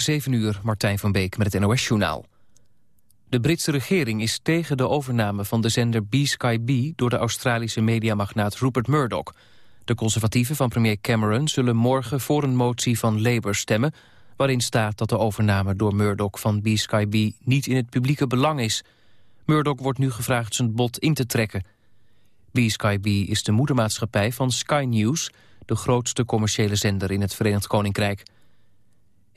7 uur, Martijn van Beek met het NOS-journaal. De Britse regering is tegen de overname van de zender B-Sky door de Australische mediamagnaat Rupert Murdoch. De conservatieven van premier Cameron zullen morgen voor een motie van Labour stemmen... waarin staat dat de overname door Murdoch van B-Sky niet in het publieke belang is. Murdoch wordt nu gevraagd zijn bod in te trekken. B-Sky is de moedermaatschappij van Sky News... de grootste commerciële zender in het Verenigd Koninkrijk...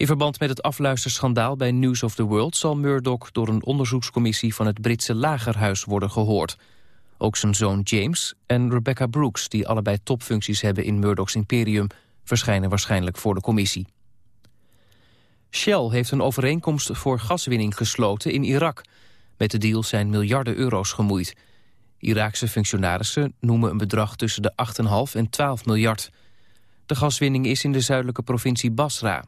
In verband met het afluisterschandaal bij News of the World... zal Murdoch door een onderzoekscommissie van het Britse Lagerhuis worden gehoord. Ook zijn zoon James en Rebecca Brooks... die allebei topfuncties hebben in Murdoch's imperium... verschijnen waarschijnlijk voor de commissie. Shell heeft een overeenkomst voor gaswinning gesloten in Irak. Met de deal zijn miljarden euro's gemoeid. Iraakse functionarissen noemen een bedrag tussen de 8,5 en 12 miljard. De gaswinning is in de zuidelijke provincie Basra.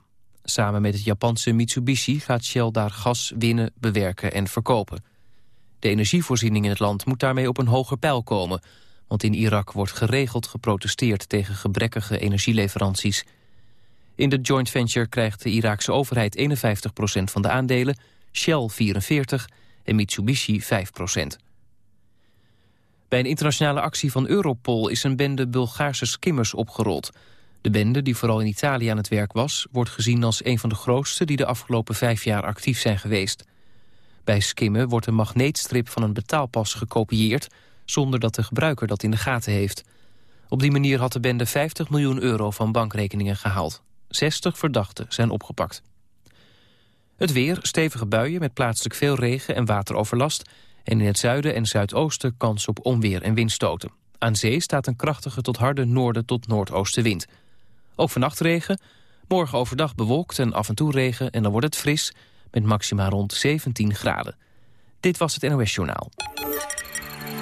Samen met het Japanse Mitsubishi gaat Shell daar gas winnen, bewerken en verkopen. De energievoorziening in het land moet daarmee op een hoger pijl komen. Want in Irak wordt geregeld geprotesteerd tegen gebrekkige energieleveranties. In de joint venture krijgt de Iraakse overheid 51% van de aandelen... Shell 44 en Mitsubishi 5% Bij een internationale actie van Europol is een bende Bulgaarse skimmers opgerold... De bende, die vooral in Italië aan het werk was... wordt gezien als een van de grootste die de afgelopen vijf jaar actief zijn geweest. Bij skimmen wordt een magneetstrip van een betaalpas gekopieerd... zonder dat de gebruiker dat in de gaten heeft. Op die manier had de bende 50 miljoen euro van bankrekeningen gehaald. 60 verdachten zijn opgepakt. Het weer, stevige buien met plaatselijk veel regen en wateroverlast... en in het zuiden en zuidoosten kans op onweer en windstoten. Aan zee staat een krachtige tot harde noorden tot noordoostenwind... Ook vannacht regen. Morgen overdag bewolkt en af en toe regen en dan wordt het fris... met maxima rond 17 graden. Dit was het NOS Journaal.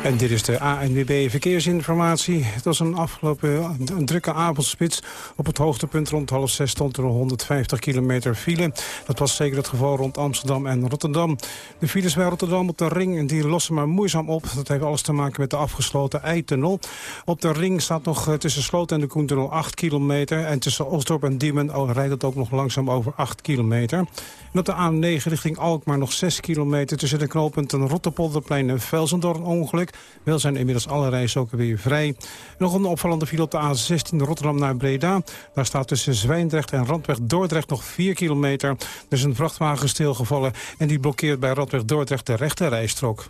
En dit is de ANWB Verkeersinformatie. Het was een afgelopen een drukke avondspits. Op het hoogtepunt rond half zes stond er 150 kilometer file. Dat was zeker het geval rond Amsterdam en Rotterdam. De files bij Rotterdam op de ring die lossen maar moeizaam op. Dat heeft alles te maken met de afgesloten Eitunnel. Op de ring staat nog eh, tussen Sloot en de Koentunnel 8 kilometer. En tussen Osdorp en Diemen oh, rijdt het ook nog langzaam over 8 kilometer. En op de A9 richting Alkmaar nog 6 kilometer... tussen de knooppunten Rotterpolderplein en Velsen ongeluk. Wel zijn inmiddels alle rijstroken weer vrij. Nog een opvallende file op de A16 Rotterdam naar Breda. Daar staat tussen Zwijndrecht en Randweg Dordrecht nog 4 kilometer. Er is een vrachtwagen stilgevallen en die blokkeert bij Randweg Dordrecht de rechte rijstrook.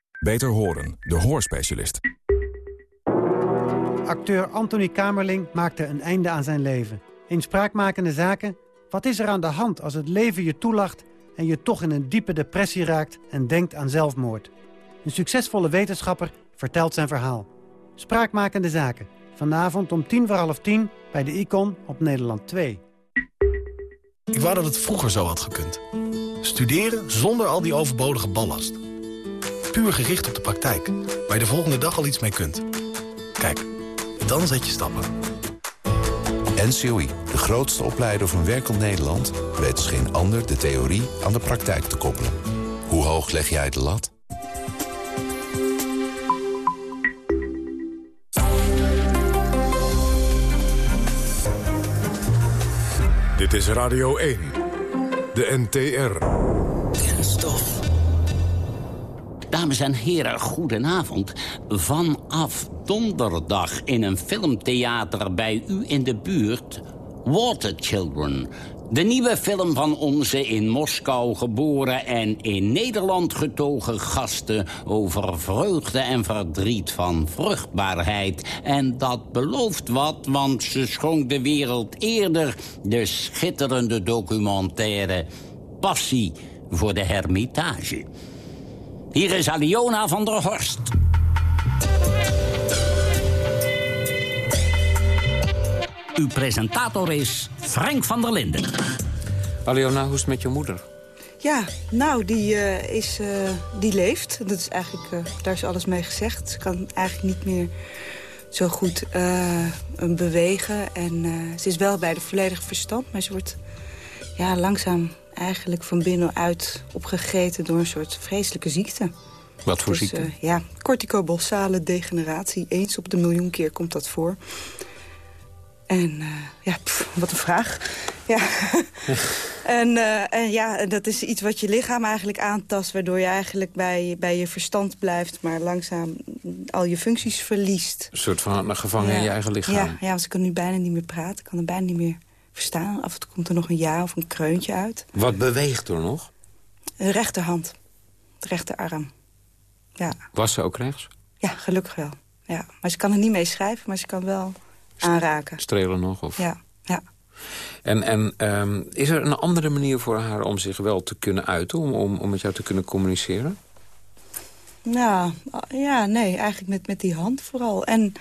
Beter Horen, de hoorspecialist. Acteur Anthony Kamerling maakte een einde aan zijn leven. In spraakmakende zaken, wat is er aan de hand als het leven je toelacht... en je toch in een diepe depressie raakt en denkt aan zelfmoord? Een succesvolle wetenschapper vertelt zijn verhaal. Spraakmakende zaken. Vanavond om tien voor half tien bij de Icon op Nederland 2. Ik wou dat het vroeger zo had gekund. Studeren zonder al die overbodige ballast puur gericht op de praktijk, waar je de volgende dag al iets mee kunt. Kijk, dan zet je stappen. NCOI, de grootste opleider van werkend Nederland... weet als geen ander de theorie aan de praktijk te koppelen. Hoe hoog leg jij de lat? Dit is Radio 1, de NTR. Kenstof. Dames en heren, goedenavond. Vanaf donderdag in een filmtheater bij u in de buurt... Water Children. De nieuwe film van onze in Moskou geboren en in Nederland getogen gasten... over vreugde en verdriet van vruchtbaarheid. En dat belooft wat, want ze schonk de wereld eerder... de schitterende documentaire Passie voor de Hermitage. Hier is Aliona van der Horst. Uw presentator is Frank van der Linden. Aliona, hoe is het met je moeder? Ja, nou, die, uh, is, uh, die leeft. Dat is eigenlijk, uh, daar is alles mee gezegd. Ze kan eigenlijk niet meer zo goed bewegen. En ze is wel bij de volledige verstand, maar ze wordt ja, langzaam eigenlijk van binnenuit opgegeten door een soort vreselijke ziekte. Wat voor dus, ziekte? ja, corticobalsale degeneratie. Eens op de miljoen keer komt dat voor. En uh, ja, wat een vraag. Ja. en, uh, en ja, dat is iets wat je lichaam eigenlijk aantast... waardoor je eigenlijk bij, bij je verstand blijft... maar langzaam al je functies verliest. Een soort van gevangen in je eigen lichaam. Ja, ja, als ik kan nu bijna niet meer praten. Ik kan er bijna niet meer verstaan. Af en toe komt er nog een ja of een kreuntje uit. Wat beweegt er nog? De rechterhand. De rechterarm. Ja. Was ze ook rechts? Ja, gelukkig wel. Ja. Maar ze kan er niet mee schrijven, maar ze kan wel aanraken. Strelen nog? Of? Ja, ja. En, en um, is er een andere manier voor haar om zich wel te kunnen uiten? Om, om, om met jou te kunnen communiceren? Nou, ja, nee, eigenlijk met, met die hand vooral. En,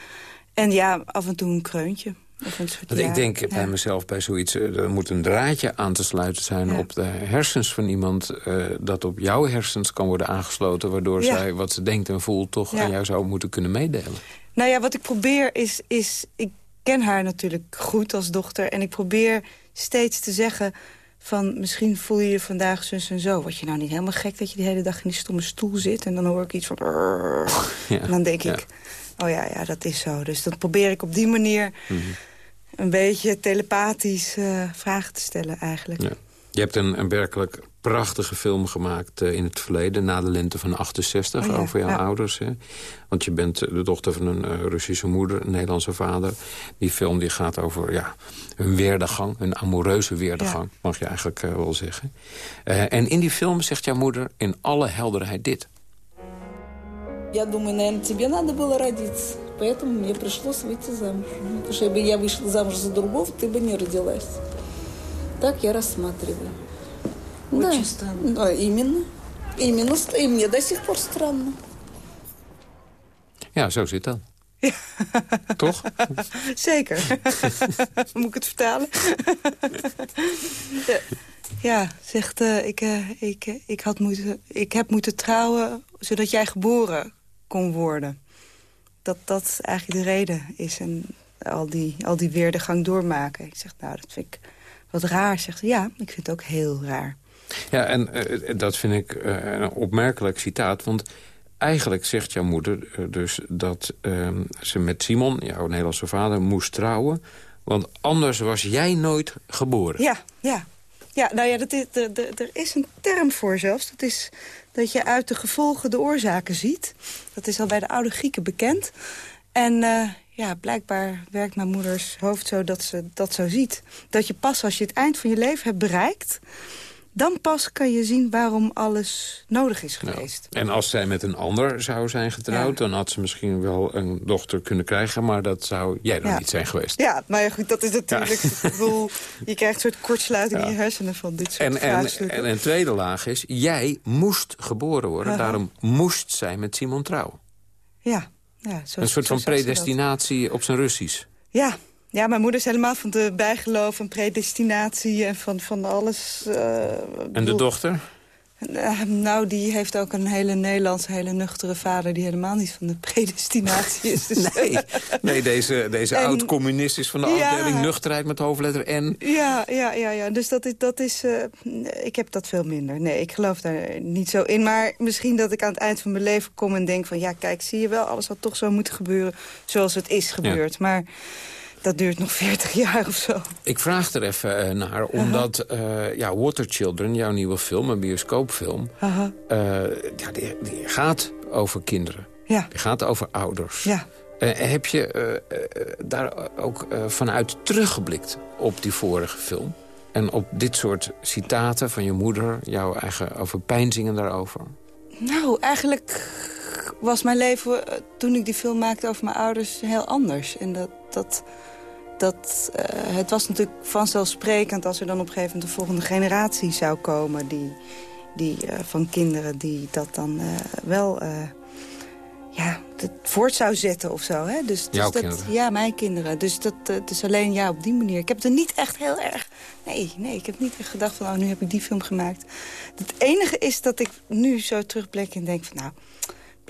en ja, af en toe een kreuntje. Of een soort, Want ik denk bij mezelf bij zoiets... Eh, er moet een draadje aan te sluiten zijn op de hersens van iemand... Uh, dat op jouw hersens kan worden aangesloten... waardoor zij wat ze denkt en voelt toch aan jou zou moeten kunnen meedelen. Nou ja, wat ik probeer is... is ik ken haar natuurlijk goed als dochter. En ik probeer steeds te zeggen van misschien voel je je vandaag zus en zo. Word je nou niet helemaal gek dat je de hele dag in die stomme stoel zit... en dan hoor ik iets van... Ja, en dan denk ik, oh ja, ja, dat is zo. Dus dan probeer ik op die manier mhm een beetje telepathisch uh, vragen te stellen eigenlijk. Ja. Je hebt een, een werkelijk prachtige film gemaakt uh, in het verleden... na de lente van 68, oh over jouw ouders. Hè? Want je bent de dochter van een uh, Russische moeder, een Nederlandse vader. Die film die gaat over ja, hun weerdegang, hun amoureuze weerdegang... mag je eigenlijk uh, wel zeggen. en in die film zegt jouw moeder in alle helderheid dit. Я думаю, наверное, тебе надо было родиться. Поэтому мне пришлось выйти замуж. Потому что если бы я вышла замуж за другого, ты бы не родилась. Так я рассматриваю. Очень да. странно. Да, именно. Именно. И мне до сих пор странно. Ja, zo zit dat. Ja. Toch? Zeker. Moet ik het vertalen? ja, zegt, uh, ik, uh, ik, uh, ik, had moeten, ik heb moeten trouwen zodat jij geboren kon worden. Dat dat eigenlijk de reden is. En al die, al die weerdegang doormaken. Ik zeg, nou, dat vind ik wat raar. Zegt ja, ik vind het ook heel raar. Ja, en uh, dat vind ik uh, een opmerkelijk citaat. Want eigenlijk zegt jouw moeder uh, dus dat ehm, ze met Simon, jouw Nederlandse vader, moest trouwen. Want anders was jij nooit geboren. Ja, ja. Ja, nou ja, dat is, er is een term voor zelfs. Dat is dat je uit de gevolgen de oorzaken ziet. Dat is al bij de oude Grieken bekend. En ja, blijkbaar werkt mijn moeders hoofd zo dat ze dat zo ziet. Dat je pas als je het eind van je leven hebt bereikt... dan pas kan je zien waarom alles nodig is geweest. En als zij met een ander zou zijn getrouwd... dan had ze misschien wel een dochter kunnen krijgen... maar dat zou jij dan niet zijn geweest. Ja, maar ja, goed, dat is natuurlijk... Ik bedoel, je krijgt een soort kortsluiting in je hersenen van dit soort en, en, en een tweede laag is... jij moest geboren worden, daarom moest zij met Simon trouwen. Ja. Ja, een soort van predestinatie op zijn Russisch. Ja, ja, mijn moeder is helemaal van de bijgeloof en predestinatie en van, van alles. Uh, en de dochter? Uh, nou, die heeft ook een hele Nederlandse, hele nuchtere vader... die helemaal niet van de predestinatie is. Dus nee, nee, deze, deze oud-communist is van de afdeling nuchterheid met hoofdletter N. Ja, ja, ja, ja. dus dat is... Dat is uh, ik heb dat veel minder. Nee, ik geloof daar niet zo in. Maar misschien dat ik aan het eind van mijn leven kom en denk van... ja, kijk, zie je wel, alles had toch zo moeten gebeuren zoals het is gebeurd. Maar dat duurt nog 40 jaar of zo. Ik vraag er even uh, naar, omdat uh, ja, Water Children, jouw nieuwe film, een bioscoopfilm... Uh, ja, die, die, gaat over kinderen. Ja. Die gaat over ouders. Ja. heb je daar ook vanuit teruggeblikt op die vorige film? En op dit soort citaten van je moeder, jouw eigen overpeinzingen daarover? Nou, eigenlijk was mijn leven toen ik die film maakte over mijn ouders heel anders. En dat, dat, dat, uh, het was natuurlijk vanzelfsprekend als er dan op een gegeven moment de volgende generatie zou komen... die, die, uh, van kinderen die dat dan uh, wel... ja, het voort zou zetten of zo. Hè? Dus, dus dat? Ja, mijn kinderen. Dus dat is alleen ja, op die manier. Ik heb er niet echt heel erg... Nee, nee, ik heb niet echt gedacht van... oh, nu heb ik die film gemaakt. Het enige is dat ik nu zo terugblik en denk van... nou,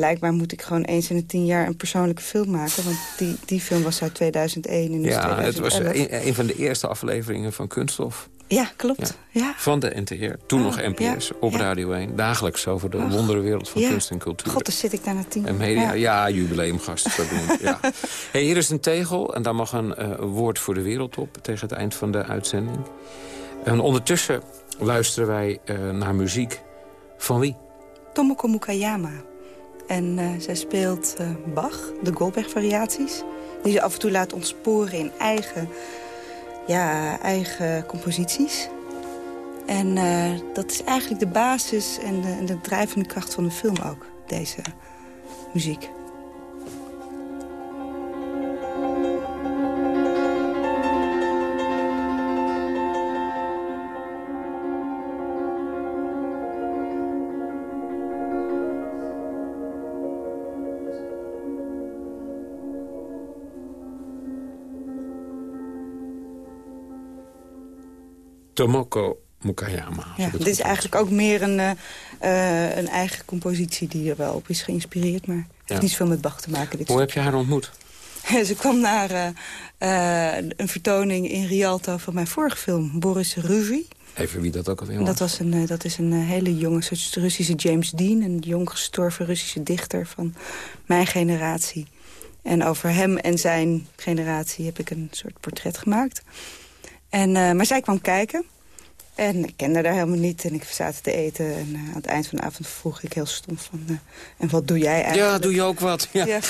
blijkbaar moet ik gewoon eens in de tien jaar een persoonlijke film maken. Want die, die film was uit 2001 en ja, is 2011. het was een, een, van de eerste afleveringen van Kunststof. Ja, klopt. Ja. ja. Van de NTR, toen oh, nog NPS, ja, op Radio 1. Dagelijks over de oh, wonderenwereld van kunst en cultuur. God, daar zit ik daar naar tien. En media, ja, jubileumgast. ja. hey, hier is een tegel en daar mag een uh, woord voor de wereld op... tegen het eind van de uitzending. En ondertussen luisteren wij uh, naar muziek van wie? Tomoko Mukayama. En uh, zij speelt uh, Bach, de Goldberg-variaties. Die ze af en toe laat ontsporen in eigen, ja, eigen composities. En uh, dat is eigenlijk de basis en de, en de drijvende kracht van de film ook, deze muziek. Tomoko Mukayama. Ja, dit is eigenlijk ook meer een, uh, een eigen compositie die er wel op is geïnspireerd. Maar het ja. heeft niet zoveel met Bach te maken. Dit Hoe heb je haar ontmoet? Ze kwam naar uh, uh, een vertoning in Rialto van mijn vorige film, Boris Ruvi. Even wie dat ook alweer was. Dat, was een, dat is een hele jonge soort Russische James Dean. Een jong gestorven Russische dichter van mijn generatie. En over hem en zijn generatie heb ik een soort portret gemaakt. En, uh, maar zij kwam kijken. En ik kende haar helemaal niet. En ik zaten te eten. En uh, aan het eind van de avond vroeg ik heel stom van... Uh, en wat doe jij eigenlijk? Ja, doe je ook wat. Ja. ja.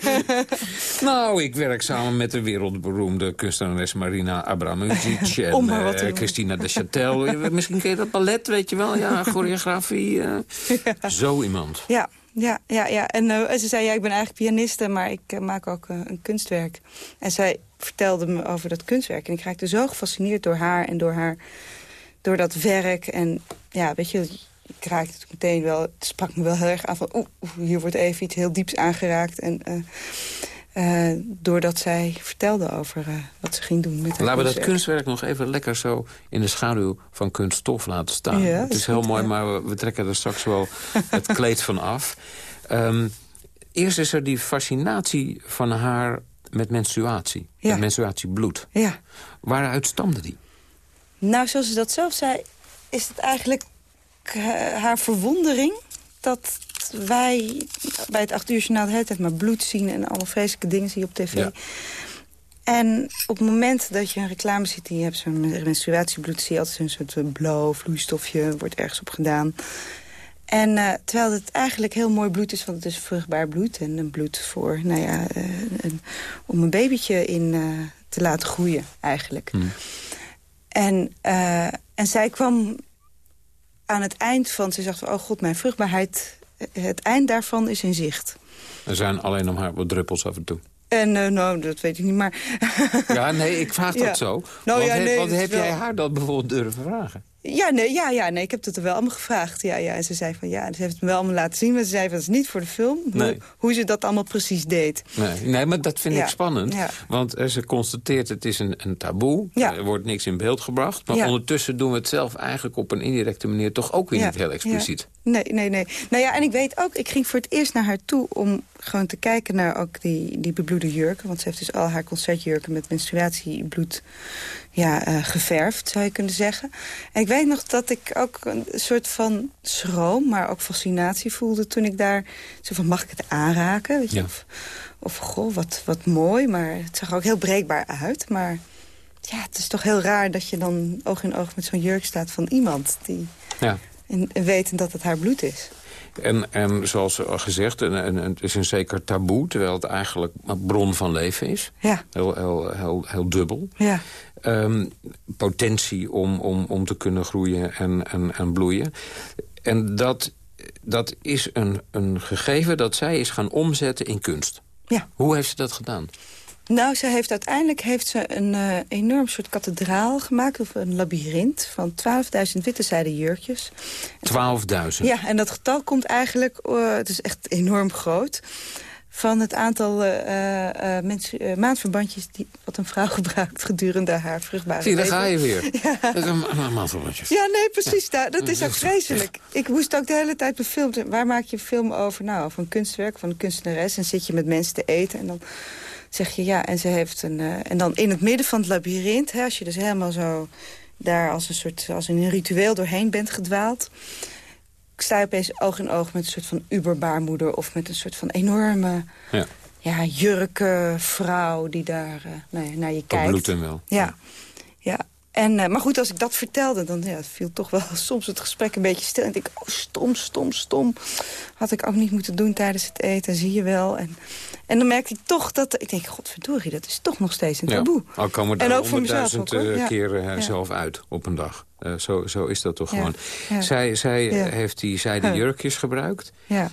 nou, ik werk samen met de wereldberoemde kunstenares Marina Abramovic... en uh, Christina de Châtel. Misschien ken je dat ballet, weet je wel. Ja, choreografie. ja. Zo iemand. Ja. Ja, ja, ja. En uh, ze zei, ja, ik ben eigenlijk pianiste, maar ik uh, maak ook uh, een kunstwerk. En zij vertelde me over dat kunstwerk. En ik raakte zo gefascineerd door haar en door haar, door dat werk. En ja, weet je, ik raakte het meteen wel, het sprak me wel heel erg aan van, oeh, hier wordt even iets heel dieps aangeraakt. En uh, doordat zij vertelde over wat ze ging doen met haar Laten we dat kunstwerk nog even lekker zo in de schaduw van kunststof laten staan. Ja, het is, heel goed, mooi, ja. maar we, we, trekken er straks wel het kleed van af. Um, eerst is er die fascinatie van haar met menstruatie. Ja. Met menstruatiebloed. Ja. Waaruit stamde die? Nou, zoals ze dat zelf zei, is het eigenlijk haar verwondering... dat wij bij het acht uur journaal de hele tijd maar bloed zien... en alle vreselijke dingen zien op tv. Ja. En op het moment dat je een reclame ziet... en je hebt zo'n menstruatiebloed... zie je altijd een soort blauw vloeistofje, wordt ergens op gedaan... En uh, terwijl het eigenlijk heel mooi bloed is, want het is vruchtbaar bloed. En een bloed voor, nou ja, uh, een, om een babytje in uh, te laten groeien eigenlijk. Hmm. En, en zij kwam aan het eind van, ze zegt, oh god, mijn vruchtbaarheid, het eind daarvan is in zicht. Er zijn alleen om haar wat druppels af en toe. En uh, nou, dat weet ik niet, maar... ja, nee, ik vraag dat ja. zo. Nou, want ja, nee, want heb wel... jij haar dat bijvoorbeeld durven vragen? Ja, nee, ja, ja, nee, ik heb het er wel allemaal gevraagd. Ja, ja. En ze zei van ja, ze heeft het me wel allemaal laten zien. Maar ze zei van het is niet voor de film. Nee. Hoe, hoe ze dat allemaal precies deed. Nee, nee maar dat vind ja. ik spannend. Ja. Want uh, ze constateert het is een, een taboe. Ja. Er wordt niks in beeld gebracht. Maar ondertussen doen we het zelf eigenlijk op een indirecte manier... toch ook weer niet heel expliciet. Nee, nee, nee. Nou ja, en ik weet ook, ik ging voor het eerst naar haar toe... om gewoon te kijken naar ook die, die bebloede jurken. Want ze heeft dus al haar concertjurken met menstruatiebloed ja, uh, geverfd, zou je kunnen zeggen. En ik weet nog dat ik ook een soort van schroom, maar ook fascinatie voelde... toen ik daar, zo van, mag ik het aanraken? Weet je? Ja. Of, of, goh, wat, wat mooi, maar het zag er ook heel breekbaar uit. Maar ja, het is toch heel raar dat je dan oog in oog met zo'n jurk staat van iemand... die ja. en, en weten dat het haar bloed is. En, en zoals gezegd, een, een, het is een zeker taboe... terwijl het eigenlijk een bron van leven is. Ja. Heel, heel, heel, heel dubbel. Ja. Um, potentie om, om, om te kunnen groeien en, en, en bloeien. En dat, dat is een, een gegeven dat zij is gaan omzetten in kunst. Ja. Hoe heeft ze dat gedaan? Nou, ze heeft uiteindelijk heeft ze een uh, enorm soort kathedraal gemaakt... of een labyrint van 12.000 witte zijden jurkjes. 12.000? Ja, en dat getal komt eigenlijk... Uh, het is echt enorm groot van het aantal uh, uh, mensen, maandverbandjes die, wat een vrouw gebruikt gedurende haar vruchtbare Zie, daar ga je weer. Ja. Een maandverbandje. Ja, nee, precies. Daar, dat is ook vreselijk. Ik moest ook de hele tijd befilmd. Waar maak je een film over? Nou, over een kunstwerk van een kunstenares. En zit je met mensen te eten en dan zeg je ja. En ze heeft een... en dan in het midden van het labyrint, hè, als je dus helemaal zo daar als een soort als een ritueel doorheen bent gedwaald sta opeens oog in oog met een soort van uberbaarmoeder... of met een soort van enorme ja. Ja, jurke vrouw die daar uh, nou naar je kijkt. bloed en wel. Ja, ja. En, uh, maar goed, als ik dat vertelde, dan ja, viel toch wel soms het gesprek een beetje stil. En ik denk, oh, stom, stom, stom. Had ik ook niet moeten doen tijdens het eten, zie je wel. En, en dan merkte ik toch dat... Ik denk, godverdorie, dat is toch nog steeds een taboe. Ja, al komen er honderdduizend uh, keer uh, zelf uit op een dag. Uh, zo, zo is dat toch gewoon. Zij, zij heeft die zijde jurkjes gebruikt. Ja.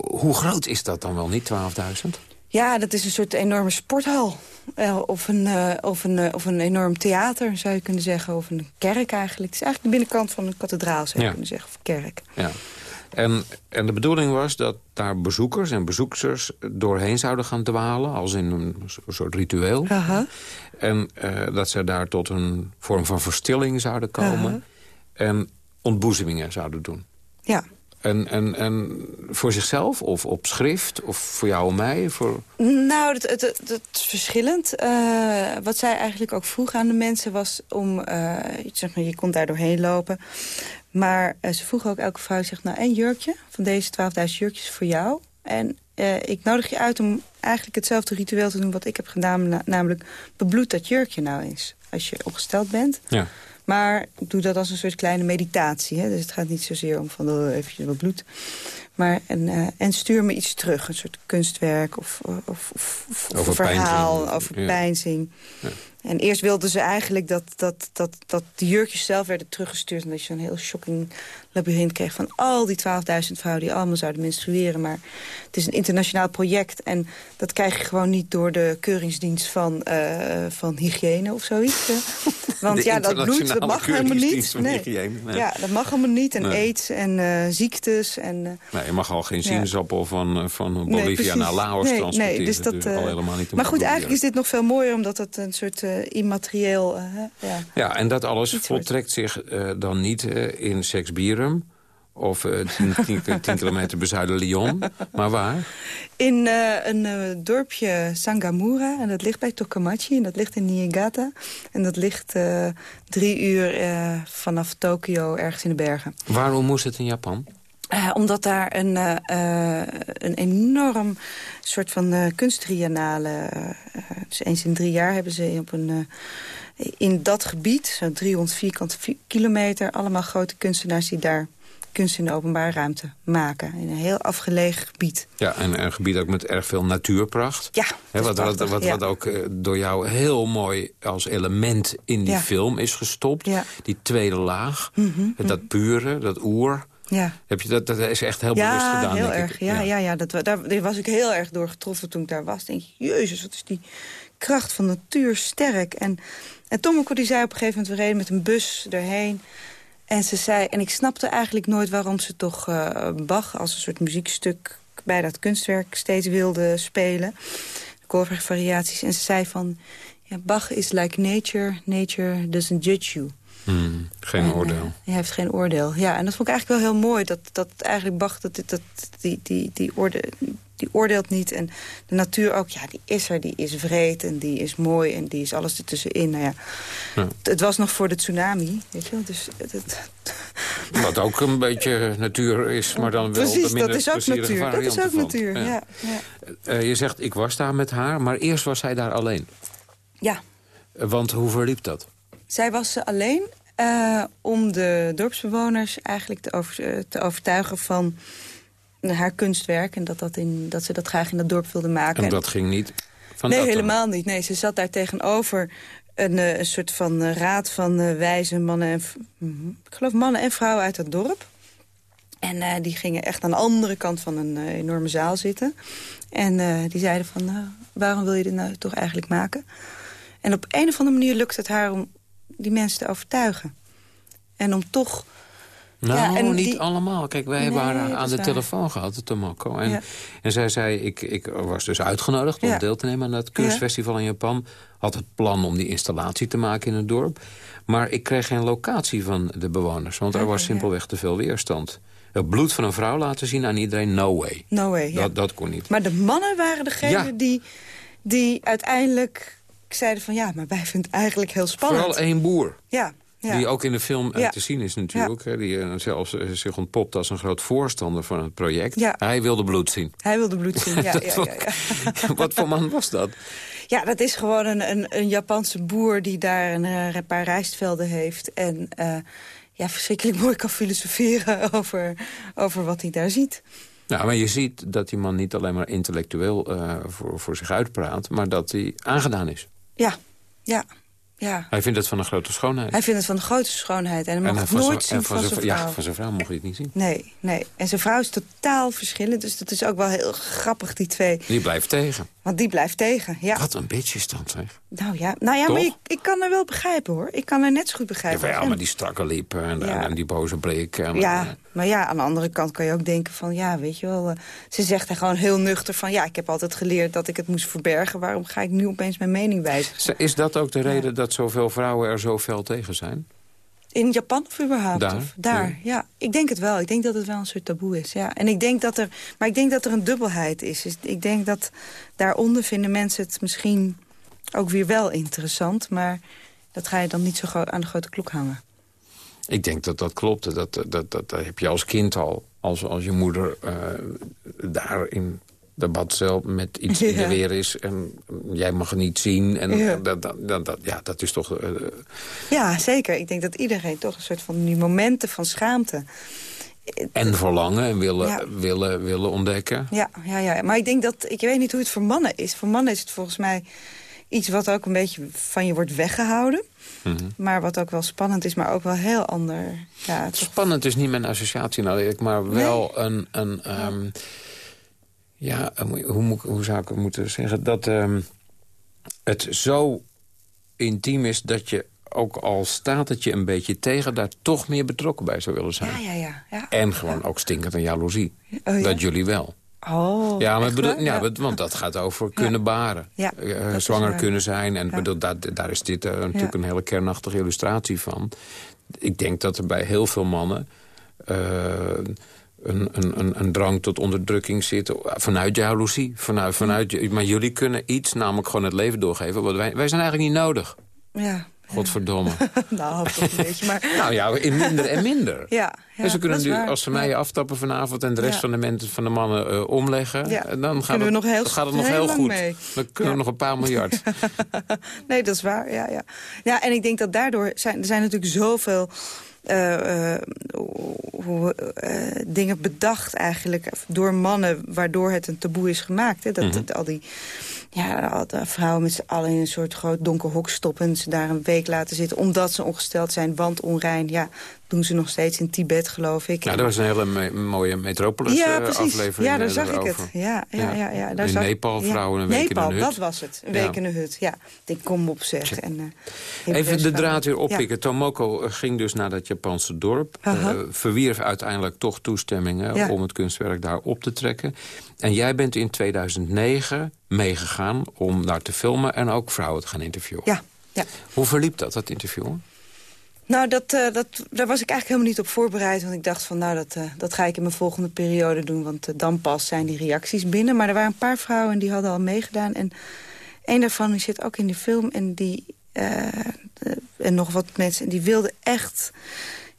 hoe groot is dat dan wel niet, 12.000? Ja, dat is een soort enorme sporthal. Uh, of, een, uh, of, een, uh, of een enorm theater, zou je kunnen zeggen. Of een kerk eigenlijk. Het is eigenlijk de binnenkant van een kathedraal, zou je ja. kunnen zeggen. Of kerk. Ja. En, en de bedoeling was dat daar bezoekers en bezoeksters doorheen zouden gaan dwalen... als in een soort ritueel. Aha. En dat ze daar tot een vorm van verstilling zouden komen. En ontboezemingen zouden doen. Ja. En, en, en voor zichzelf of op schrift of voor jou en mij? Voor... Nou, het, het is verschillend. Uh, wat zij eigenlijk ook vroeg aan de mensen was om... Uh, zeg maar, je kon daar doorheen lopen. Maar uh, ze vroegen ook elke vrouw, zegt, nou, een jurkje van deze 12.000 jurkjes voor jou. En ik nodig je uit om eigenlijk hetzelfde ritueel te doen wat ik heb gedaan. Na, namelijk, bebloed dat jurkje nou eens. Als je opgesteld bent. Ja. Maar ik doe dat als een soort kleine meditatie. Hè? Dus het gaat niet zozeer om van oh, even wat bloed. Maar en, uh, en stuur me iets terug. Een soort kunstwerk of, of, of, of over verhaal pijnzing. over ja. pijnzing. Ja. En eerst wilden ze eigenlijk dat, dat, dat, dat de jurkjes zelf werden teruggestuurd. En dat je zo'n heel shocking labyrint kreeg van al die 12.000 vrouwen die allemaal zouden menstrueren. Maar het is een internationaal project. En dat krijg je gewoon niet door de keuringsdienst van, uh, van hygiëne of zoiets. Want de ja, dat bloed, dat mag helemaal niet. Nee. Hygiëne, nee. Ja, dat mag helemaal niet. En nee. aids en uh, ziektes. En, uh, nee, je mag al geen sinaasappel ja. van, van Bolivia naar Laos transporteren. Nee, dus dat, dus al helemaal niet maar goed, eigenlijk is dit nog veel mooier... omdat het een soort immaterieel... ja. ja, en dat alles voltrekt zich dan niet in Of uh, 10, 10, 10 kilometer bezuiden Lyon. Maar waar? In uh, een uh, dorpje Sangamura. En dat ligt bij Tokamachi. En dat ligt in Niigata. En dat ligt uh, drie uur vanaf Tokio ergens in de bergen. Waarom moest het in Japan? omdat daar een, een enorm soort van kunsttriennale... dus eens in drie jaar hebben ze op een in dat gebied, zo'n 300 vierkante kilometer... allemaal grote kunstenaars die daar kunst in de openbare ruimte maken. In een heel afgelegen gebied. Ja, en een gebied ook met erg veel natuurpracht. Ja, He, wat, prachtig, wat, wat, ja. wat, ook uh, door jou heel mooi als element in die ja. film is gestopt. Ja. Die tweede laag, mm -hmm, dat pure, dat oer. Ja. Heb je dat, dat is echt heel ja, bewust gedaan, heel denk erg. ik. Ja, ja. ja, dat, daar, daar was ik heel erg door getroffen toen ik daar was. Denk je, jezus, wat is die kracht van natuur sterk. En, en Tommeke die zei op een gegeven moment, we reden met een bus erheen... En ze zei, en ik snapte eigenlijk nooit waarom ze toch uh, Bach als een soort muziekstuk bij dat kunstwerk steeds wilde spelen. De variaties. En ze zei van, ja, Bach is like nature, nature doesn't judge you. Hmm, geen en, oordeel. Uh, hij heeft geen oordeel. Ja, en dat vond ik eigenlijk wel heel mooi. Dat, dat eigenlijk Bach, dat, dat, die, die, die, orde, die oordeelt niet. En de natuur ook, ja, die is er. Die is vreed en die is mooi en die is alles ertussenin. Nou ja, ja. Het, het, was nog voor de tsunami, weet je wel. Dus het, het, Wat ook een beetje natuur is, maar dan wel Precies, de minder dat is ook natuur. Dat is ook van. natuur, ja. ja. Uh, je zegt, ik was daar met haar, maar eerst was zij daar alleen. Ja. Uh, want hoe verliep dat? Zij was alleen uh, om de dorpsbewoners eigenlijk te, over, te overtuigen van haar kunstwerk. En dat, dat, in, dat ze dat graag in dat dorp wilde maken. En dat ging niet van Nee, helemaal niet. Nee, ze zat daar tegenover een, uh, een soort van uh, raad van uh, wijze mannen en... ik geloof mannen en vrouwen uit het dorp. En die gingen echt aan de andere kant van een enorme zaal zitten. En die zeiden van, nou, waarom wil je dit nou toch eigenlijk maken? En op een of andere manier lukt het haar om die mensen te overtuigen. En om toch... Nou, ja, en niet allemaal. Kijk, wij waren aan de telefoon gehad, de Tomoko. En, en zij zei, ik, ik was dus uitgenodigd om deel te nemen aan dat kunstfestival in Japan. Had het plan om die installatie te maken in het dorp. Maar ik kreeg geen locatie van de bewoners. Want er was simpelweg te veel weerstand. Het bloed van een vrouw laten zien aan iedereen, no way. No way, dat, dat kon niet. Maar de mannen waren degene die, die uiteindelijk zeiden van... ja, maar wij vinden het eigenlijk heel spannend. Vooral één boer. Ja, Die ook in de film eh, te zien is natuurlijk. Die uh, zelfs uh, zich ontpopt als een groot voorstander van het project. Hij wilde bloed zien. Hij wilde bloed zien, ja. Wat voor man was dat? Ja, dat is gewoon een, een, een Japanse boer die daar een, een paar rijstvelden heeft. En ja, verschrikkelijk mooi kan filosoferen over, over wat hij daar ziet. Nou, maar je ziet dat die man niet alleen maar intellectueel voor, voor zich uitpraat... maar dat hij aangedaan is. Ja, ja. Ja. Hij vindt het van een grote schoonheid. Hij vindt het van de grote schoonheid. En hij mag het nooit zien van, zijn vrouw. Ja, van zijn vrouw mocht hij het niet zien. Nee, nee. En zijn vrouw is totaal verschillend. Dus dat is ook wel heel grappig, die twee. Die blijft tegen. Want die blijft tegen, ja. Wat een beetje is dat, zeg. Nou ja, nou ja maar ik, ik, kan er wel begrijpen, hoor. Ik kan er net zo goed begrijpen. Ja, maar die strakke lippen en, en, die boze blik. En, ja, maar ja, aan de andere kant kan je ook denken van... ja, weet je wel, uh, ze zegt er gewoon heel nuchter van... ja, ik heb altijd geleerd dat ik het moest verbergen. Waarom ga ik nu opeens mijn mening wijzigen? Is dat ook de reden dat zoveel vrouwen er zo fel tegen zijn? In Japan of überhaupt? Daar? Of? Daar, ja. Ik denk het wel. Ik denk dat het wel een soort taboe is, ja. En ik denk dat er, maar ik denk dat er een dubbelheid is. Dus ik denk dat daaronder vinden mensen het misschien ook weer wel interessant. Maar dat ga je dan niet zo aan de grote klok hangen. Ik denk dat dat klopt. Dat, dat, dat, dat heb je als kind al. Als, als je moeder uh, daarin debat zelf met iets in de weer is. En jij mag het niet zien. En ja. Dat, dat, dat, ja, dat is toch... Uh, ja, zeker. Ik denk dat iedereen toch een soort van die momenten van schaamte... En verlangen en willen, willen, willen ontdekken. Ja, ja, ja, maar ik denk dat... Ik weet niet hoe het voor mannen is. Voor mannen is het volgens mij iets wat ook een beetje van je wordt weggehouden. Mm -hmm. Maar wat ook wel spannend is, maar ook wel heel ander. Ja, Spannend is niet mijn associatie, nou, maar wel nee. een... een um, ja, hoe, hoe zou ik het moeten zeggen? Dat um, het zo intiem is dat je ook al staat het je een beetje tegen... daar toch meer betrokken bij zou willen zijn. Ja, ja, ja. ja. En gewoon ook stinkend aan jaloezie. Oh, ja. Dat jullie wel. Oh, ja, maar bedoel, ja, want dat gaat over kunnen baren. Ja, uh, zwanger kunnen zijn. En bedoel, daar, daar is dit uh, natuurlijk een hele kernachtige illustratie van. Ik denk dat er bij heel veel mannen... Uh, een, een, een, drang tot onderdrukking zit vanuit jaloezie. Vanuit, vanuit, maar jullie kunnen iets, namelijk gewoon het leven doorgeven. Want wij, wij zijn eigenlijk niet nodig. Ja, Godverdomme. nou, toch een beetje, maar... nou ja, in minder en minder. Ja, ja ze kunnen nu, als ze mij aftappen vanavond... en de rest van, de mensen, van de mannen uh, omleggen... Ja. dan gaat het, nog heel, gaat het nog heel, goed. Mee. Dan kunnen we nog een paar miljard. nee, dat is waar. Ja, ja. ja, en ik denk dat daardoor... zijn er zijn natuurlijk zoveel... Uh, uh, hoe, dingen bedacht eigenlijk door mannen... waardoor het een taboe is gemaakt. Hè? Dat, mm -hmm. dat, al die ja, de vrouwen met z'n allen in een soort groot donker hok stoppen... en ze daar een week laten zitten omdat ze ongesteld zijn, want onrein. Ja, doen ze nog steeds in Tibet, geloof ik. Ja, dat was een hele me mooie Metropolis-aflevering. Ja, ja, daar zag ik het. Ja, ja, ja, ja, daar in zag... Nepal, vrouwen een week Nepal, in een hut. dat was het. Een week in een hut, ja. Ik kom op zeg. En, uh, Even de draad weer oppikken. Tomoko ging dus naar dat Japanse dorp. Uh, verwierf uiteindelijk toch toestemmingen om het kunstwerk daar op te trekken. En jij bent in 2009 meegegaan om daar te filmen... en ook vrouwen te gaan interviewen. Ja. ja. Hoe verliep dat, dat interview? Nou, dat, uh, dat, daar was ik eigenlijk helemaal niet op voorbereid. Want ik dacht van, nou, dat, uh, dat ga ik in mijn volgende periode doen. Want uh, dan pas zijn die reacties binnen. Maar er waren een paar vrouwen en die hadden al meegedaan. En een daarvan die zit ook in de film. En, die, en nog wat mensen. En die wilden echt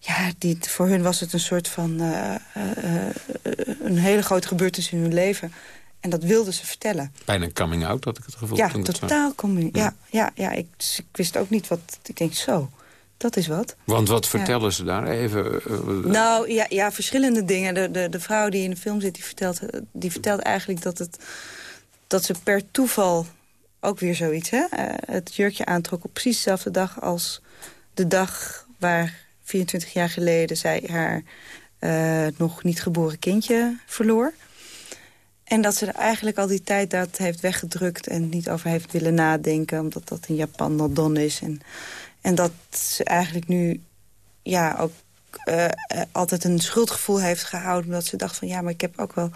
ja, die, voor hun was het een soort van uh, uh, een hele grote gebeurtenis in hun leven. En dat wilden ze vertellen. Bijna een coming out, had ik het gevoel. Ja, totaal coming. Ja, ja, ja, ik, dus ik wist ook niet wat... Ik denk, zo, dat is wat. Want wat vertellen ja. ze daar even? nou, ja, ja, verschillende dingen. De, de, de vrouw die in de film zit, die vertelt, die vertelt eigenlijk dat, het, dat ze per toeval... ook weer zoiets, hè? het jurkje aantrok op precies dezelfde dag als de dag waar 24 jaar geleden zij haar het nog niet geboren kindje verloor. En dat ze er eigenlijk al die tijd dat heeft weggedrukt... en niet over heeft willen nadenken, omdat dat in Japan nog don is. En, en dat ze eigenlijk nu ja, ook uh, altijd een schuldgevoel heeft gehouden... omdat ze dacht van ja, maar ik heb ook wel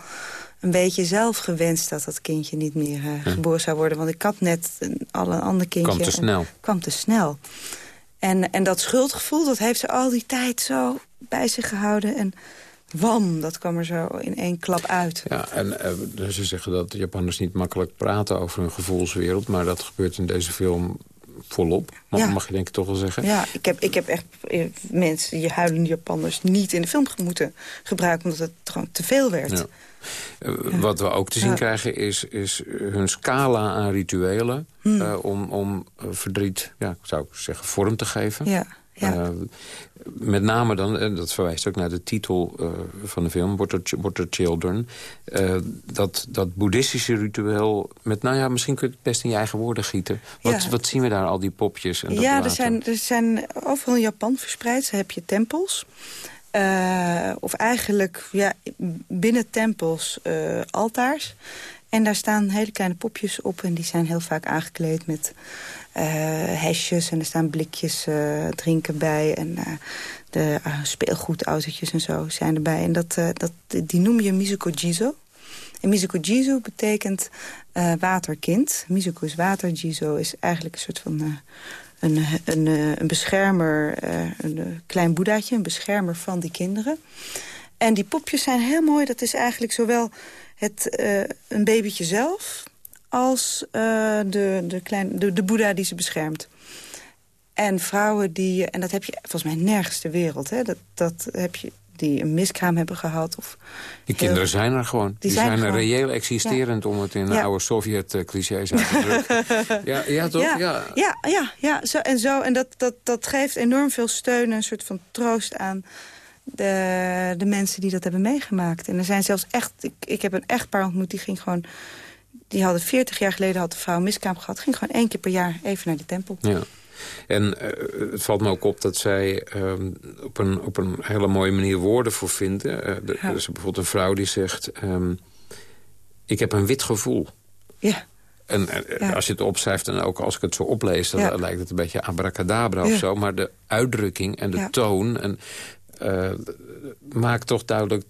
een beetje zelf gewenst... dat dat kindje niet meer uh, geboren zou worden. Want ik had net een, al een ander kindje. Kwam te snel. Kwam te snel. En, en dat schuldgevoel, dat heeft ze al die tijd zo bij zich gehouden... En, wam, dat kwam er zo in één klap uit. Ja, en uh, ze zeggen dat Japanners niet makkelijk praten over hun gevoelswereld... maar dat gebeurt in deze film volop, mag, mag je denk ik toch wel zeggen. Ja, ik heb, ik heb echt eh, mensen, die huilende Japanners... niet in de film moeten gebruiken, omdat het gewoon te veel werd. Ja. Uh, wat we ook te zien krijgen is, is hun scala aan rituelen... Hmm. Uh, om, om verdriet, ja, zou ik zeggen, vorm te geven. Ja. Ja. Uh, met name dan, en dat verwijst ook naar de titel uh, van de film, Water, Children... Uh, dat, dat boeddhistische ritueel, met, nou ja, misschien kun je het best in je eigen woorden gieten. Wat, wat zien we daar, al die popjes? En dat ja, er zijn, er zijn overal in Japan verspreid, heb je tempels... of eigenlijk ja, binnen tempels altaars. En daar staan hele kleine popjes op en die zijn heel vaak aangekleed met uh, hesjes. En er staan blikjes drinken bij en de speelgoedautootjes en zo zijn erbij. En dat, dat, die noem je Mizuko Jizo. En Mizuko Jizo betekent waterkind. Mizuko is water, Jizo is eigenlijk een soort van... een, een, een beschermer, een klein boeddhaatje, een beschermer van die kinderen. En die popjes zijn heel mooi. Dat is eigenlijk zowel het, een babytje zelf als de, de, klein, de, de boeddha die ze beschermt. En vrouwen die, en dat heb je volgens mij nergens ter wereld... Hè, dat, dat heb je, die een miskraam hebben gehad. Of die kinderen zijn er gewoon. Die, zijn, zijn er reëel existerend, om het in ja. oude Sovjet-clichés uit te drukken. ja, ja, toch? Ja, ja. ja, ja, ja. Zo, en, zo, en dat, dat, dat geeft enorm veel steun en een soort van troost aan de, de mensen die dat hebben meegemaakt. En er zijn zelfs echt... Ik, ik heb een echtpaar ontmoet, die ging gewoon... Die hadden 40 jaar geleden had de vrouw een miskraam gehad. Ging gewoon één keer per jaar even naar de tempel. Ja. En uh, het valt me ook op dat zij uh, op, een, op een hele mooie manier woorden voor vinden. De, ja. Er is bijvoorbeeld een vrouw die zegt... Um, ik heb een wit gevoel. Ja. En ja. als je het opschrijft en ook als ik het zo oplees... dan ja. lijkt het een beetje abracadabra of zo. Maar de uitdrukking en de toon... En maakt toch duidelijk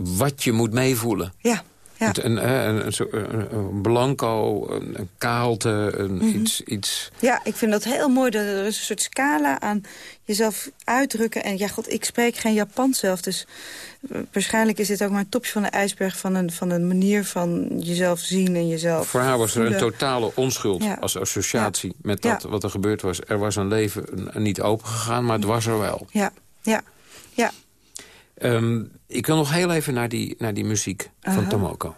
wat je moet meevoelen. Ja. Ja. Een, een, een, een, blanco, een, kaalte, een, mm -hmm. iets, iets... Ja, ik vind dat heel mooi. Dat er is een soort scala aan jezelf uitdrukken. En ja, god, ik spreek geen Japans zelf. Dus waarschijnlijk is dit ook maar een topje van de ijsberg... van een, van een manier van jezelf zien en jezelf Voor haar was er een totale onschuld ja. als associatie ja. met dat wat er gebeurd was. Er was een leven niet open gegaan, maar het was er wel. Ja, ja, ja. Um, ik wil nog heel even naar die, naar die muziek van Tomoko.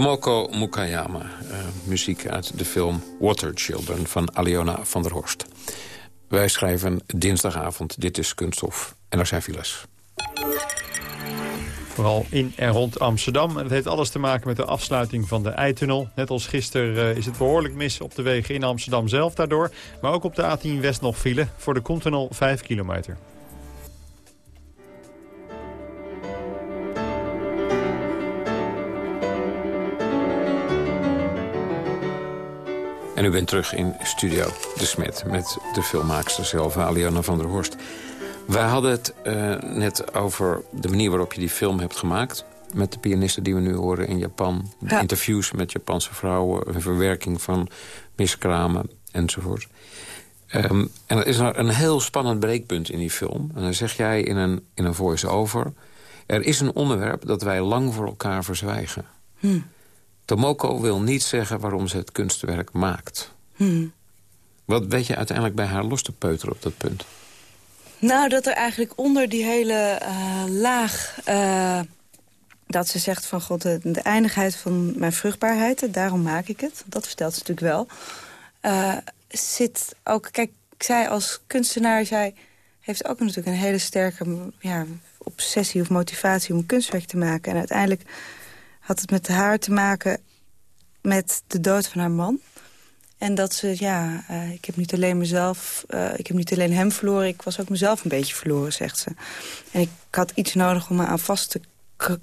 Tomoko Mukayama, uh, muziek uit de film Water Children van Aliona van der Horst. Wij schrijven dinsdagavond, dit is Kunststof en er zijn files. Vooral in en rond Amsterdam. Het heeft alles te maken met de afsluiting van de Eitunnel. Net als gisteren uh, is het behoorlijk mis op de wegen in Amsterdam zelf daardoor. Maar ook op de A10 West nog file. Voor de Continental 5 kilometer. En u bent terug in Studio De Smet met de filmmaakster zelf, Aliana van der Horst. Wij hadden het uh, net over de manier waarop je die film hebt gemaakt... met de pianisten die we nu horen in Japan. Ja. Interviews met Japanse vrouwen, een verwerking van miskramen enzovoort. Um, en er is een heel spannend breekpunt in die film. En dan zeg jij in een, in een voice-over... er is een onderwerp dat wij lang voor elkaar verzwijgen. Hm. Tomoko wil niet zeggen waarom ze het kunstwerk maakt. Hm. Wat weet je uiteindelijk bij haar los te peuteren op dat punt? Nou, dat er eigenlijk onder die hele uh, laag... Uh, dat ze zegt van god, de, de, eindigheid van mijn vruchtbaarheid... daarom maak ik het, dat vertelt ze natuurlijk wel... Uh, zit ook, kijk, zij als kunstenaar... zij heeft ook natuurlijk een hele sterke ja, obsessie of motivatie... om een kunstwerk te maken. En uiteindelijk had het met haar te maken met de dood van haar man. En dat ze, ja, uh, ik heb niet alleen mezelf, uh, ik heb niet alleen hem verloren... ik was ook mezelf een beetje verloren, zegt ze. En ik had iets nodig om me aan vast te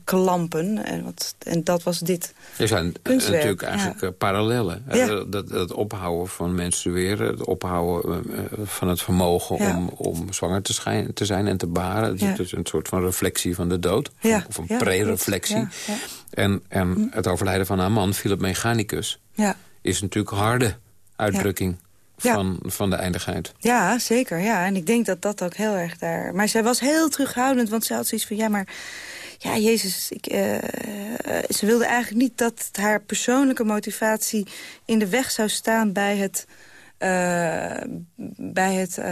klampen. En, wat, en dat was dit Er zijn eh, natuurlijk eigenlijk ja. parallellen. Ja. Dat, het ophouden van menstrueren, het ophouden van het vermogen ja. om, om zwanger te, schijn, te zijn en te baren. Het is dus een soort van reflectie van de dood, of een pre-reflectie. En, en hm. het overlijden van haar man, Philip Mechanicus, is natuurlijk harde uitdrukking van, van de eindigheid. Ja, zeker. Ja. En ik denk dat dat ook heel erg daar... Maar zij was heel terughoudend, want ze had zoiets van... ja, maar ja, Jezus, ik, uh, ze wilde eigenlijk niet dat haar persoonlijke motivatie in de weg zou staan bij het... Uh, bij het, uh,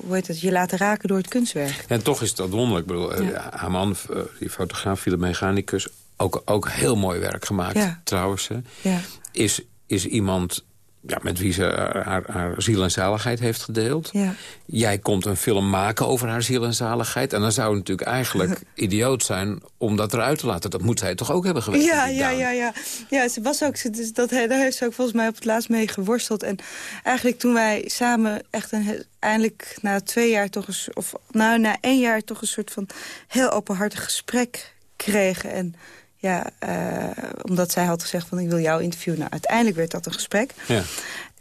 hoe heet het, je laten raken door het kunstwerk. En toch is dat wonderlijk. Ik bedoel, ja. haar man, die fotograaf, Philip Mechanicus, ook, ook heel mooi werk gemaakt ja. trouwens. Ja. Is, is iemand ja, met wie ze haar, haar, ziel en zaligheid heeft gedeeld. Ja. Jij komt een film maken over haar ziel en zaligheid. En dan zou het natuurlijk eigenlijk idioot zijn om dat eruit te laten. Dat moet zij toch ook hebben geweest? Ja, ja, ja, ja. ja, ze was ook, dus dat, daar heeft ze ook volgens mij op het laatst mee geworsteld. En eigenlijk toen wij samen echt een, eindelijk na twee jaar toch eens... of nou, na één jaar toch een soort van heel openhartig gesprek kregen... en ja, uh, omdat zij had gezegd van ik wil jou interviewen. Nou, uiteindelijk werd dat een gesprek. Ja.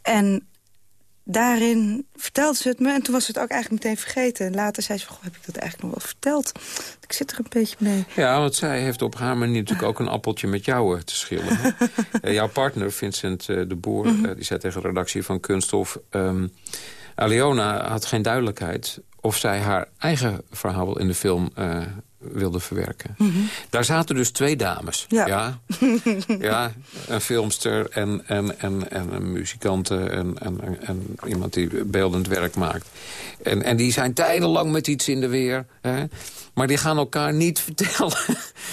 En daarin vertelde ze het me. En toen was het ook eigenlijk meteen vergeten. En later zei ze van, heb ik dat eigenlijk nog wel verteld? Ik zit er een beetje mee. Ja, want zij heeft op haar manier natuurlijk ook een appeltje met jou eh, te schillen. uh, jouw partner, Vincent uh, de Boer, mm -hmm. die zei tegen de redactie van Kunststof... Um, Aleona had geen duidelijkheid of zij haar eigen verhaal in de film wilde verwerken. Mm -hmm. Daar zaten dus twee dames. Ja. Ja, ja een filmster en, en, en, en een muzikante en, en, en iemand die beeldend werk maakt. En, en die zijn tijdenlang met iets in de weer. Hè? Maar die gaan elkaar niet vertellen.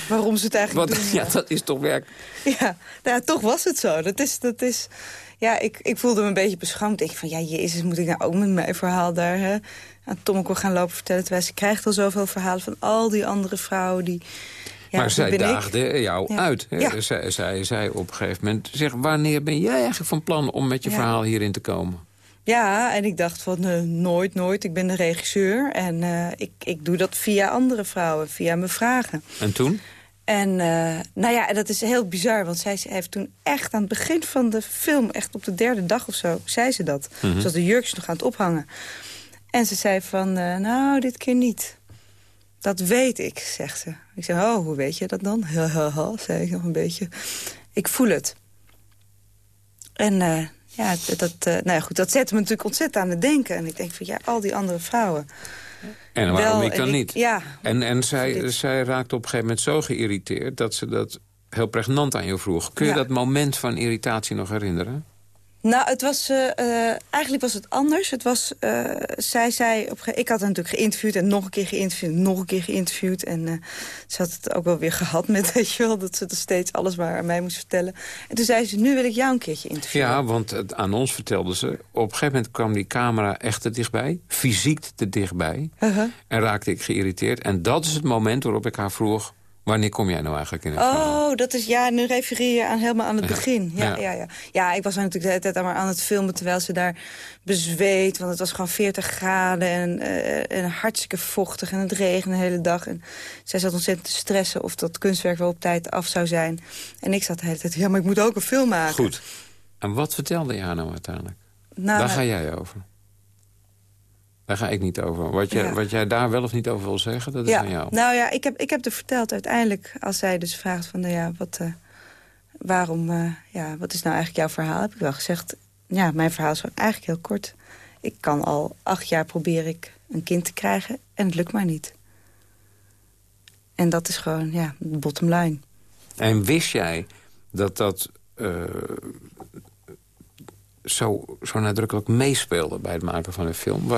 Waarom ze het eigenlijk Want, doen. Ja, dat is toch werk. Ja, nou, toch was het zo. Dat is... Dat is ja, ik, ik voelde me een beetje beschaamd. Ik van, ja, jezus, moet ik nou ook met mijn verhaal daar... Hè? Aan Tommeke gaan lopen vertellen. Terwijl ze krijgt al zoveel verhalen van al die andere vrouwen die... Ja, maar zij daagde jou ja. uit. Ja. Zij, zij zei op een gegeven moment... zeg, wanneer ben jij eigenlijk van plan om met je verhaal hierin te komen? Ja, en ik dacht van uh, nooit, nooit. Ik ben de regisseur en uh, ik, ik doe dat via andere vrouwen, via mijn vragen. En toen? En uh, nou ja, dat is heel bizar, want zij heeft toen echt aan het begin van de film... echt op de derde dag of zo, zei ze dat. Mm -hmm. Ze de jurkjes nog aan het ophangen. En ze zei van, uh, nou, dit keer niet. Dat weet ik, zegt ze. Ik zei, oh, hoe weet je dat dan? Hahaha, zei ik nog een beetje. Ik voel het. En uh, ja, dat, uh, nou ja, goed, dat zette me natuurlijk ontzettend aan het denken. En ik denk van, ja, al die andere vrouwen... En waarom Wel, ik dan ik, niet? Ja. En, en zij, zij raakte op een gegeven moment zo geïrriteerd... dat ze dat heel pregnant aan je vroeg. Kun je ja. dat moment van irritatie nog herinneren? Nou, het was, uh, eigenlijk was het anders. Het was, uh, zij zei, op, ik had haar natuurlijk geïnterviewd en nog een keer geïnterviewd, nog een keer geïnterviewd. En ze had het ook wel weer gehad met, weet je wel, dat ze er steeds alles maar aan mij moest vertellen. En toen zei ze, nu wil ik jou een keertje interviewen. Ja, want het, aan ons vertelde ze, op een gegeven moment kwam die camera echt te dichtbij, fysiek te dichtbij. -huh. En raakte ik geïrriteerd. En dat is het moment waarop ik haar vroeg, Wanneer kom jij nou eigenlijk in het Oh, dat is, ja, nu refereer je aan, helemaal aan het begin. Ja, ja. Ja, ja. ik was natuurlijk de hele tijd maar aan het filmen... terwijl ze daar bezweet, want het was gewoon 40 graden... en, uh, en hartstikke vochtig en het regende de hele dag. En zij zat ontzettend te stressen of dat kunstwerk wel op tijd af zou zijn. En ik zat de hele tijd, ja, maar ik moet ook een film maken. Goed. En wat vertelde je haar nou uiteindelijk? Nou, Daar ga jij over. Daar ga ik niet over. Wat, je, wat jij daar wel of niet over wil zeggen, dat is ja. aan jou. Nou ja, ik heb, ik heb er verteld uiteindelijk... als zij dus vraagt van, nou ja, wat, uh, waarom, uh, ja, wat is nou eigenlijk jouw verhaal? Heb ik wel gezegd, ja, mijn verhaal is eigenlijk heel kort. Ik kan al acht jaar proberen ik een kind te krijgen en het lukt maar niet. En dat is gewoon, ja, de bottom line. En wist jij dat dat uh, zo, zo nadrukkelijk meespeelde bij het maken van een film.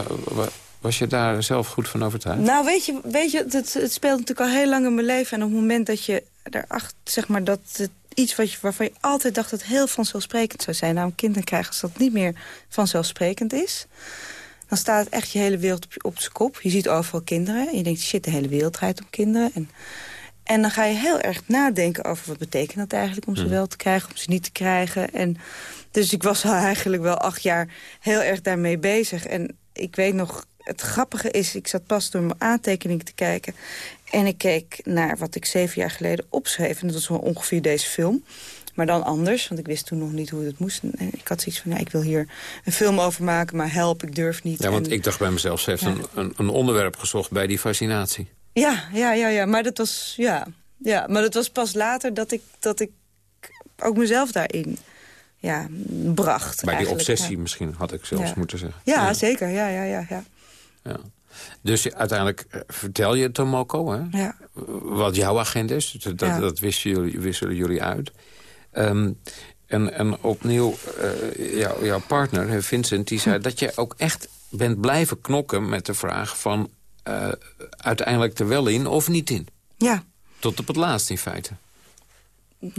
Was je daar zelf goed van overtuigd? Nou, weet je, weet je het, speelt natuurlijk al heel lang in mijn leven. En op het moment dat je daarachter, zeg maar, dat het iets wat je, waarvan je altijd dacht dat heel vanzelfsprekend zou zijn. Nou, kinderen krijgen als dat niet meer vanzelfsprekend is. Dan staat echt je hele wereld op, op kop. Je ziet overal kinderen. En je denkt, shit, de hele wereld draait om kinderen. En, en dan ga je heel erg nadenken over wat betekent dat eigenlijk om ze wel te krijgen, om ze niet te krijgen. En dus ik was al eigenlijk wel acht jaar heel erg daarmee bezig. En ik weet nog, het grappige is, ik zat pas door mijn aantekeningen te kijken. En ik keek naar wat ik zeven jaar geleden opschreef. En dat was wel ongeveer deze film. Maar dan anders, want ik wist toen nog niet hoe het moest. En ik had zoiets van, ja, ik wil hier een film over maken, maar help, ik durf niet. Ja, want ik dacht bij mezelf, ze heeft een, een, een onderwerp gezocht bij die fascinatie. Ja, ja, ja, ja. Maar dat was, ja, ja, maar dat was pas later dat ik, dat ik ook mezelf daarin ja, bracht. Bij die obsessie misschien, had ik zelfs moeten zeggen. Ja, ja, zeker. Ja, ja, ja, ja. ja. Dus uiteindelijk eh, vertel je Tomoko, hè? Ja. Wat jouw agenda is. Dat, dat wisten jullie, wisselen jullie uit. Um, en, en opnieuw, uh, jou, jouw partner, Vincent, die zei hm. dat je ook echt bent blijven knokken met de vraag van... Uh, uiteindelijk er wel in of niet in. Ja. Tot op het laatst in feite.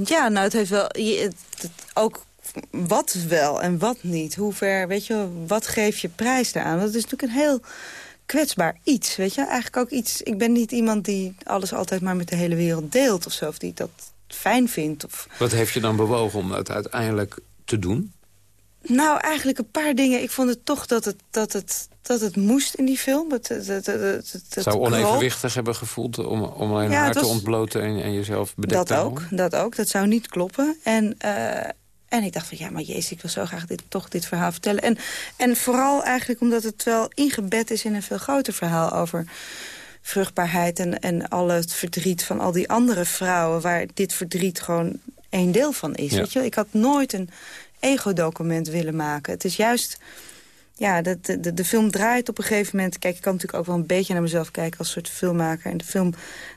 Ja, nou, het heeft wel... Het, het, ook wat wel en wat niet. Hoe ver, weet je, wat geef je prijs daaraan? Dat is natuurlijk een heel kwetsbaar iets, weet je. Eigenlijk ook iets... Ik ben niet iemand die alles altijd maar met de hele wereld deelt of zo. Of die dat fijn vindt. Of... Wat heeft je dan bewogen om dat uiteindelijk te doen? Nou, eigenlijk een paar dingen. Ik vond het toch dat het, dat het, dat het moest in die film. Het, het, het, het, het Zou onevenwichtig hebben gevoeld om, om alleen ja, haar te ontbloten en, en jezelf bedekt dat ook, Dat ook, dat zou niet kloppen. En, uh, en ik dacht van, ja, maar jezus, ik wil zo graag dit, toch dit verhaal vertellen. En, en vooral eigenlijk omdat het wel ingebed is in een veel groter verhaal over vruchtbaarheid... en, en al het verdriet van al die andere vrouwen... waar dit verdriet gewoon één deel van is. Weet je? Ik had nooit een ego-document willen maken. Het is juist... Ja, de, de, de film draait op een gegeven moment... Kijk, ik kan natuurlijk ook wel een beetje naar mezelf kijken als soort filmmaker. En de film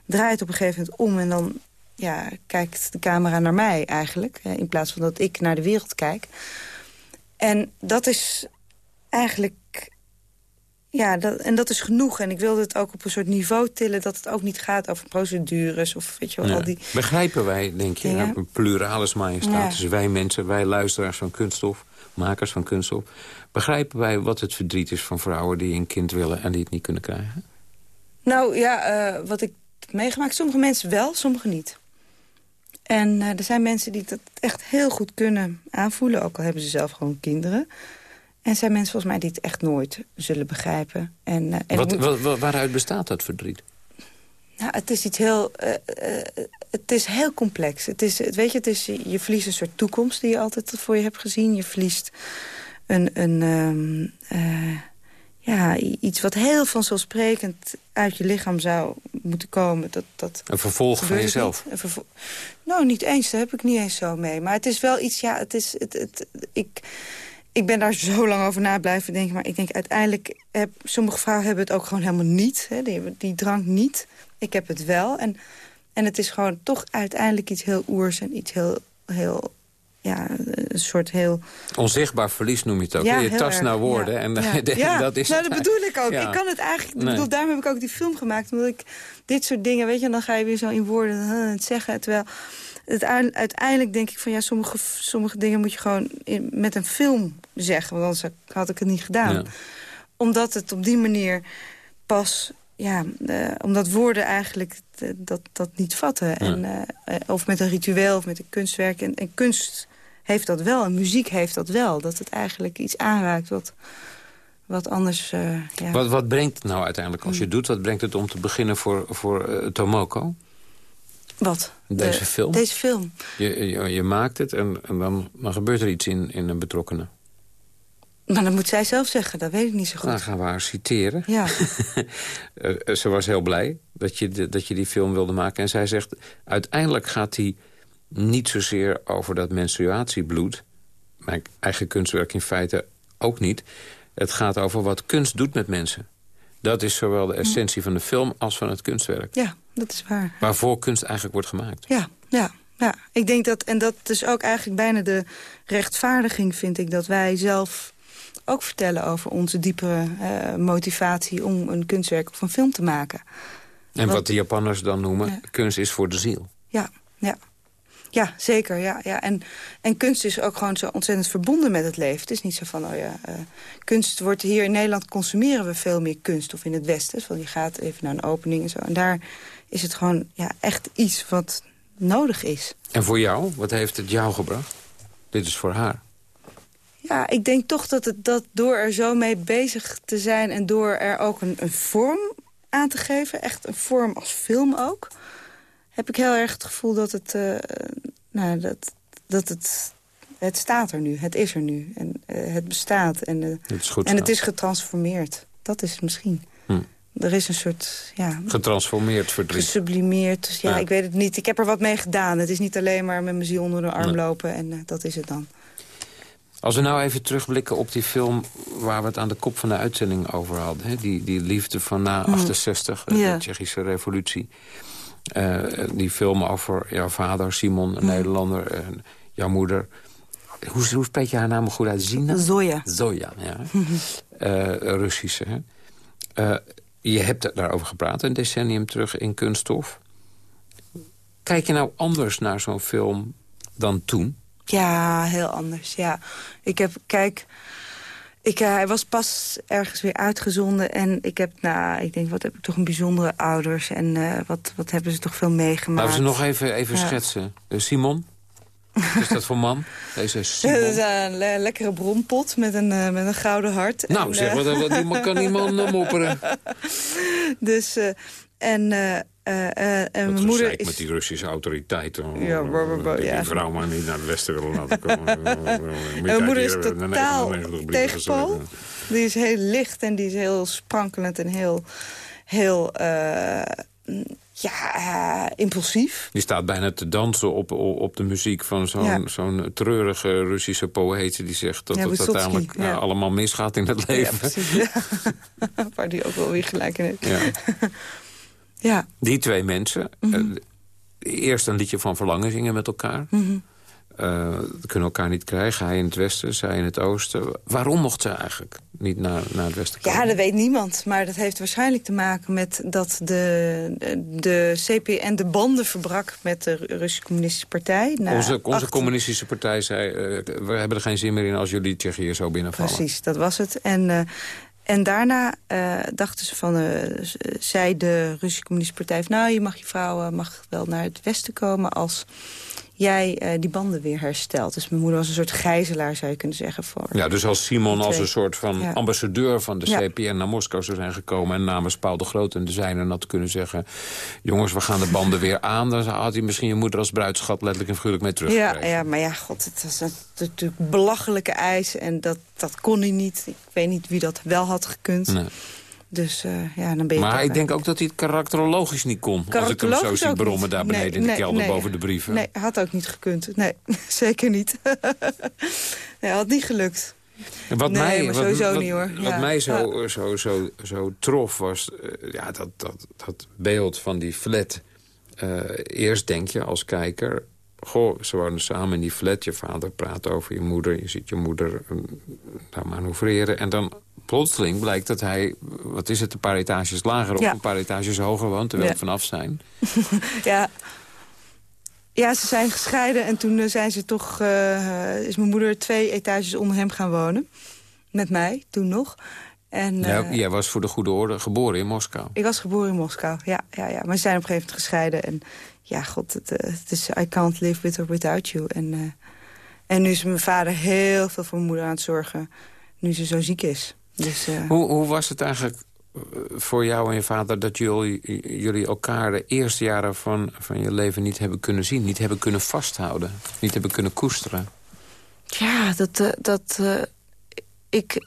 draait op een gegeven moment om... en dan ja, kijkt de camera naar mij eigenlijk. In plaats van dat ik naar de wereld kijk. En dat is eigenlijk... Ja, dat, en dat is genoeg. En ik wilde het ook op een soort niveau tillen... dat het ook niet gaat over procedures of weet je wel, al die... Begrijpen wij, denk je, ja. een pluralis majestaat... dus wij mensen, wij luisteraars van kunststof, makers van kunststof... begrijpen wij wat het verdriet is van vrouwen die een kind willen... en die het niet kunnen krijgen? Nou ja, uh, wat ik meegemaakt, sommige mensen wel, sommige niet. En uh, er zijn mensen die dat echt heel goed kunnen aanvoelen... ook al hebben ze zelf gewoon kinderen. En zijn mensen volgens mij die het echt nooit zullen begrijpen. En, uh, en wat, wat, waaruit bestaat dat verdriet? Nou, het is iets heel... Uh, het is heel complex. Het is, weet je, het is, je verliest een soort toekomst die je altijd voor je hebt gezien. Je verliest een... een um, ja, iets wat heel vanzelfsprekend uit je lichaam zou moeten komen. Dat, dat een vervolg van jezelf? Niet. Nou, niet eens. Daar heb ik niet eens zo mee. Maar het is wel iets, ja, het is... Het, het, ik, ik ben daar zo lang over na blijven denken. Maar ik denk uiteindelijk... Heb, sommige vrouwen hebben het ook gewoon helemaal niet. Hè, die, die drank niet. Ik heb het wel. En, en het is gewoon toch uiteindelijk iets heel oers en iets heel, heel ja, een soort heel... Onzichtbaar verlies noem je het ook. je tas naar woorden. En ja. dat is nou, dat bedoel ik ook. Ik kan het eigenlijk... Nee. Bedoel, daarom heb ik ook die film gemaakt. Omdat ik dit soort dingen, weet je, dan ga je weer zo in woorden het zeggen. Terwijl het, uiteindelijk denk ik van ja, sommige, sommige dingen moet je gewoon in, met een film zeggen. Want anders had ik het niet gedaan. Omdat het op die manier pas ja, uh, omdat woorden eigenlijk dat, dat niet vatten. En, uh, of met een ritueel of met een kunstwerk. En, en, kunst heeft dat wel, en muziek heeft dat wel. Dat het eigenlijk iets aanraakt wat, wat anders... Uh, ja. wat, wat brengt het nou uiteindelijk als je het doet? Wat brengt het om te beginnen voor, voor Tomoko? Wat? Deze De, film? Deze film. Je, je, je, maakt het en, en dan, dan gebeurt er iets in, in een betrokkenen. Maar dat moet zij zelf zeggen, dat weet ik niet zo goed. Dan gaan we haar citeren. Ja. Eh, ze was heel blij dat je, dat je die film wilde maken. En zij zegt, uiteindelijk gaat die niet zozeer over dat menstruatiebloed. Mijn eigen kunstwerk in feite ook niet. Het gaat over wat kunst doet met mensen. Dat is zowel de essentie van de film als van het kunstwerk. Ja, dat is waar. Waarvoor kunst eigenlijk wordt gemaakt. Ja, ja. Ja, ik denk dat, en dat is ook eigenlijk bijna de rechtvaardiging, vind ik... dat wij zelf ook vertellen over onze diepere uh, motivatie... om een kunstwerk of een film te maken. En wat, de Japanners dan noemen, kunst is voor de ziel. Ja, ja. Ja, zeker. Ja, ja. En, en kunst is ook gewoon zo ontzettend verbonden met het leven. Het is niet zo van, oh ja, uh, kunst wordt hier in Nederland consumeren we veel meer kunst. Of in het Westen. Dus je gaat even naar een opening en zo. En daar is het gewoon ja, echt iets wat nodig is. En voor jou, wat heeft het jou gebracht? Dit is voor haar. Ja, ik denk toch dat, het, dat door er zo mee bezig te zijn... en door er ook een, een vorm aan te geven, echt een vorm als film ook... heb ik heel erg het gevoel dat het... Uh, nou, dat, dat het... Het staat er nu, het is er nu. En uh, het bestaat en, uh, het en het is getransformeerd. Dat is het misschien. Er is een soort... Ja, Getransformeerd verdriet. Gesublimeerd. Dus ja, ja, ik weet het niet. Ik heb er wat mee gedaan. Het is niet alleen maar met mijn ziel onder de arm nee. lopen. En dat is het dan. Als we nou even terugblikken op die film waar we het aan de kop van de uitzending over hadden. Hè? Die, die liefde van na 68, mm. ja. de Tsjechische revolutie. Uh, die film over jouw vader, Simon, een mm. Nederlander, en jouw moeder. Hoe, hoe spreek je haar naam goed uit? Zina? Zoya. Zoya, ja. uh, Russische. Hè? Je hebt daarover gepraat een decennium terug in Kunststof. Kijk je nou anders naar zo'n film dan toen? Ja, heel anders, ja. Ik heb, kijk... Ik, uh, hij was pas ergens weer uitgezonden en ik heb, nou, ik denk, wat heb ik toch een bijzondere ouders en uh, wat, wat hebben ze toch veel meegemaakt. Laten we nog even, even ja. schetsen. Uh, Simon? Wat is dat voor man? Deze Simon? Dat is een le lekkere bronpot met een, met een gouden hart. Nou, en, zeg, wat, wat, die kan die man mopperen. dus, en uh, uh, en mijn moeder is... met die Russische autoriteiten. Ja, die ja. vrouw maar niet naar het westen willen laten komen. en mijn moeder is totaal tegenpol. Die is heel licht en die is heel sprankelend en heel... heel uh, ja, impulsief. Die staat bijna te dansen op, op de muziek van zo'n ja. zo'n treurige Russische poëet... die zegt dat ja, het uiteindelijk ja. allemaal misgaat in het leven. Ja, precies. Waar die ook wel weer gelijk in heeft. Ja. Ja. Die twee mensen, mm -hmm. uh, eerst een liedje van verlangen zingen met elkaar. Mm -hmm. Uh, kunnen elkaar niet krijgen, hij in het westen, zij in het oosten. Waarom mocht ze eigenlijk niet naar, naar het westen komen? Ja, dat weet niemand. Maar dat heeft waarschijnlijk te maken met dat de, de CPN de banden verbrak met de Russische Communistische Partij. Onze, onze communistische partij zei, uh, we hebben er geen zin meer in als jullie Tsjechië zo binnenvallen. Precies, dat was het. En en daarna uh, dachten ze van, uh, zei de Russische Communistische Partij... nou, je mag je vrouw mag wel naar het westen komen als jij uh, die banden weer herstelt. Dus mijn moeder was een soort gijzelaar, zou je kunnen zeggen. Voor ja, dus als Simon als een soort van ja. ambassadeur van de CPN ja. naar Moskou zou zijn gekomen... en namens Paul de Groot en de zijnen had kunnen zeggen... jongens, we gaan de banden weer aan... dan had hij misschien je moeder als bruidschat letterlijk en figuurlijk mee terug. Ja, ja, maar ja, god, het was natuurlijk belachelijke eis en dat, dat kon hij niet. Ik weet niet wie dat wel had gekund. Nee. Dus uh, ja, dan ben je Maar ik denk ook dat hij het karakterologisch niet kon. Als ik hem zo zie brommen daar beneden nee, in de nee, kelder nee, boven de brieven. Nee, had ook niet gekund. Nee, zeker niet. nee, had niet gelukt. Wat nee, mij, maar sowieso wat, niet hoor. Wat ja. mij zo, ja. zo, zo, zo trof was uh, ja, dat, dat, dat beeld van die flat. Uh, eerst denk je als kijker, goh, ze wonen samen in die flat. Je vader praat over je moeder. Je ziet je moeder uh, daar manoeuvreren. En dan plotseling blijkt dat hij, wat is het, een paar etages lager... of een paar etages hoger woont, terwijl ja. vanaf zijn. ja. Ja, ze zijn gescheiden en toen zijn ze toch, uh, is mijn moeder twee etages onder hem gaan wonen. Met mij, toen nog. En, ja, jij was voor de goede orde geboren in Moskou. Ik was geboren in Moskou, ja. ja, ja. Maar ze zijn op een gegeven moment gescheiden. En ja, god, het, het is I can't live with or without you. En, uh, en nu is mijn vader heel veel voor mijn moeder aan het zorgen. Nu ze zo ziek is. Dus, uh... hoe, hoe was het eigenlijk voor jou en je vader... dat jullie, jullie elkaar de eerste jaren van, van je leven niet hebben kunnen zien? Niet hebben kunnen vasthouden? Niet hebben kunnen koesteren? Ja, dat... Uh, dat ik,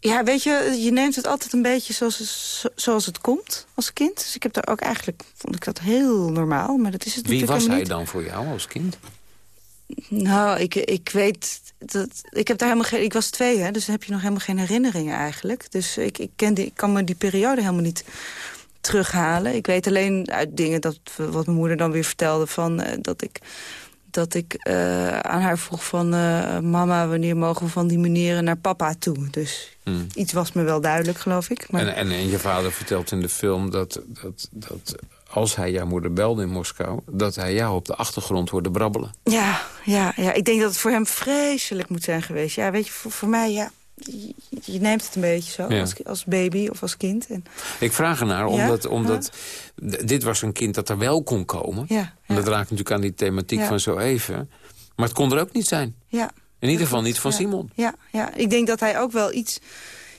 ja, weet je, je neemt het altijd een beetje zoals, zoals het komt als kind. Dus ik heb daar ook eigenlijk, vond ik dat heel normaal. Maar dat is het Wie was hij niet. dan voor jou als kind? Nou, ik, ik weet... Dat, ik, heb daar helemaal geen, ik was twee, hè, dus dan heb je nog helemaal geen herinneringen eigenlijk. Dus ik, ik, ken die, ik kan me die periode helemaal niet terughalen. Ik weet alleen uit dingen dat, wat mijn moeder dan weer vertelde... Van, uh, dat ik dat ik uh, aan haar vroeg van... Uh, mama, wanneer mogen we van die meneeren naar papa toe? Dus hmm. iets was me wel duidelijk, geloof ik. Maar... En, en, en, je vader vertelt in de film dat, dat, dat als hij jouw moeder belde in Moskou... dat hij jou op de achtergrond hoorde brabbelen. Ja, ja, ja, ik denk dat het voor hem vreselijk moet zijn geweest. Ja, weet je, voor, voor mij, ja, je, neemt het een beetje zo, ja. als, als, baby of als kind. En... Ik vraag ernaar, omdat, ja? omdat dit was een kind dat er wel kon komen. En dat raakt natuurlijk aan die thematiek van zo even. Maar het kon er ook niet zijn. Ja. In ieder geval niet van Simon. Ja, ja, ik denk dat hij ook wel iets,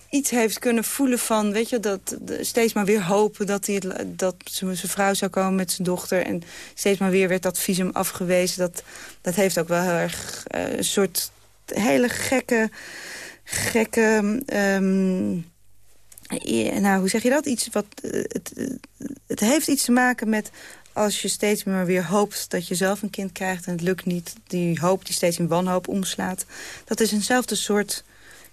iets heeft kunnen voelen van... weet je, dat steeds maar weer hopen dat, hij het, dat zijn vrouw zou komen met zijn dochter... en steeds maar weer werd dat visum afgewezen. Dat, dat heeft ook wel heel erg uh, een soort hele gekke gekke... Um, nou, hoe zeg je dat? Iets wat, het, het heeft iets te maken met als je steeds maar weer hoopt dat je zelf een kind krijgt... en het lukt niet, die hoop die steeds in wanhoop omslaat. Dat is eenzelfde soort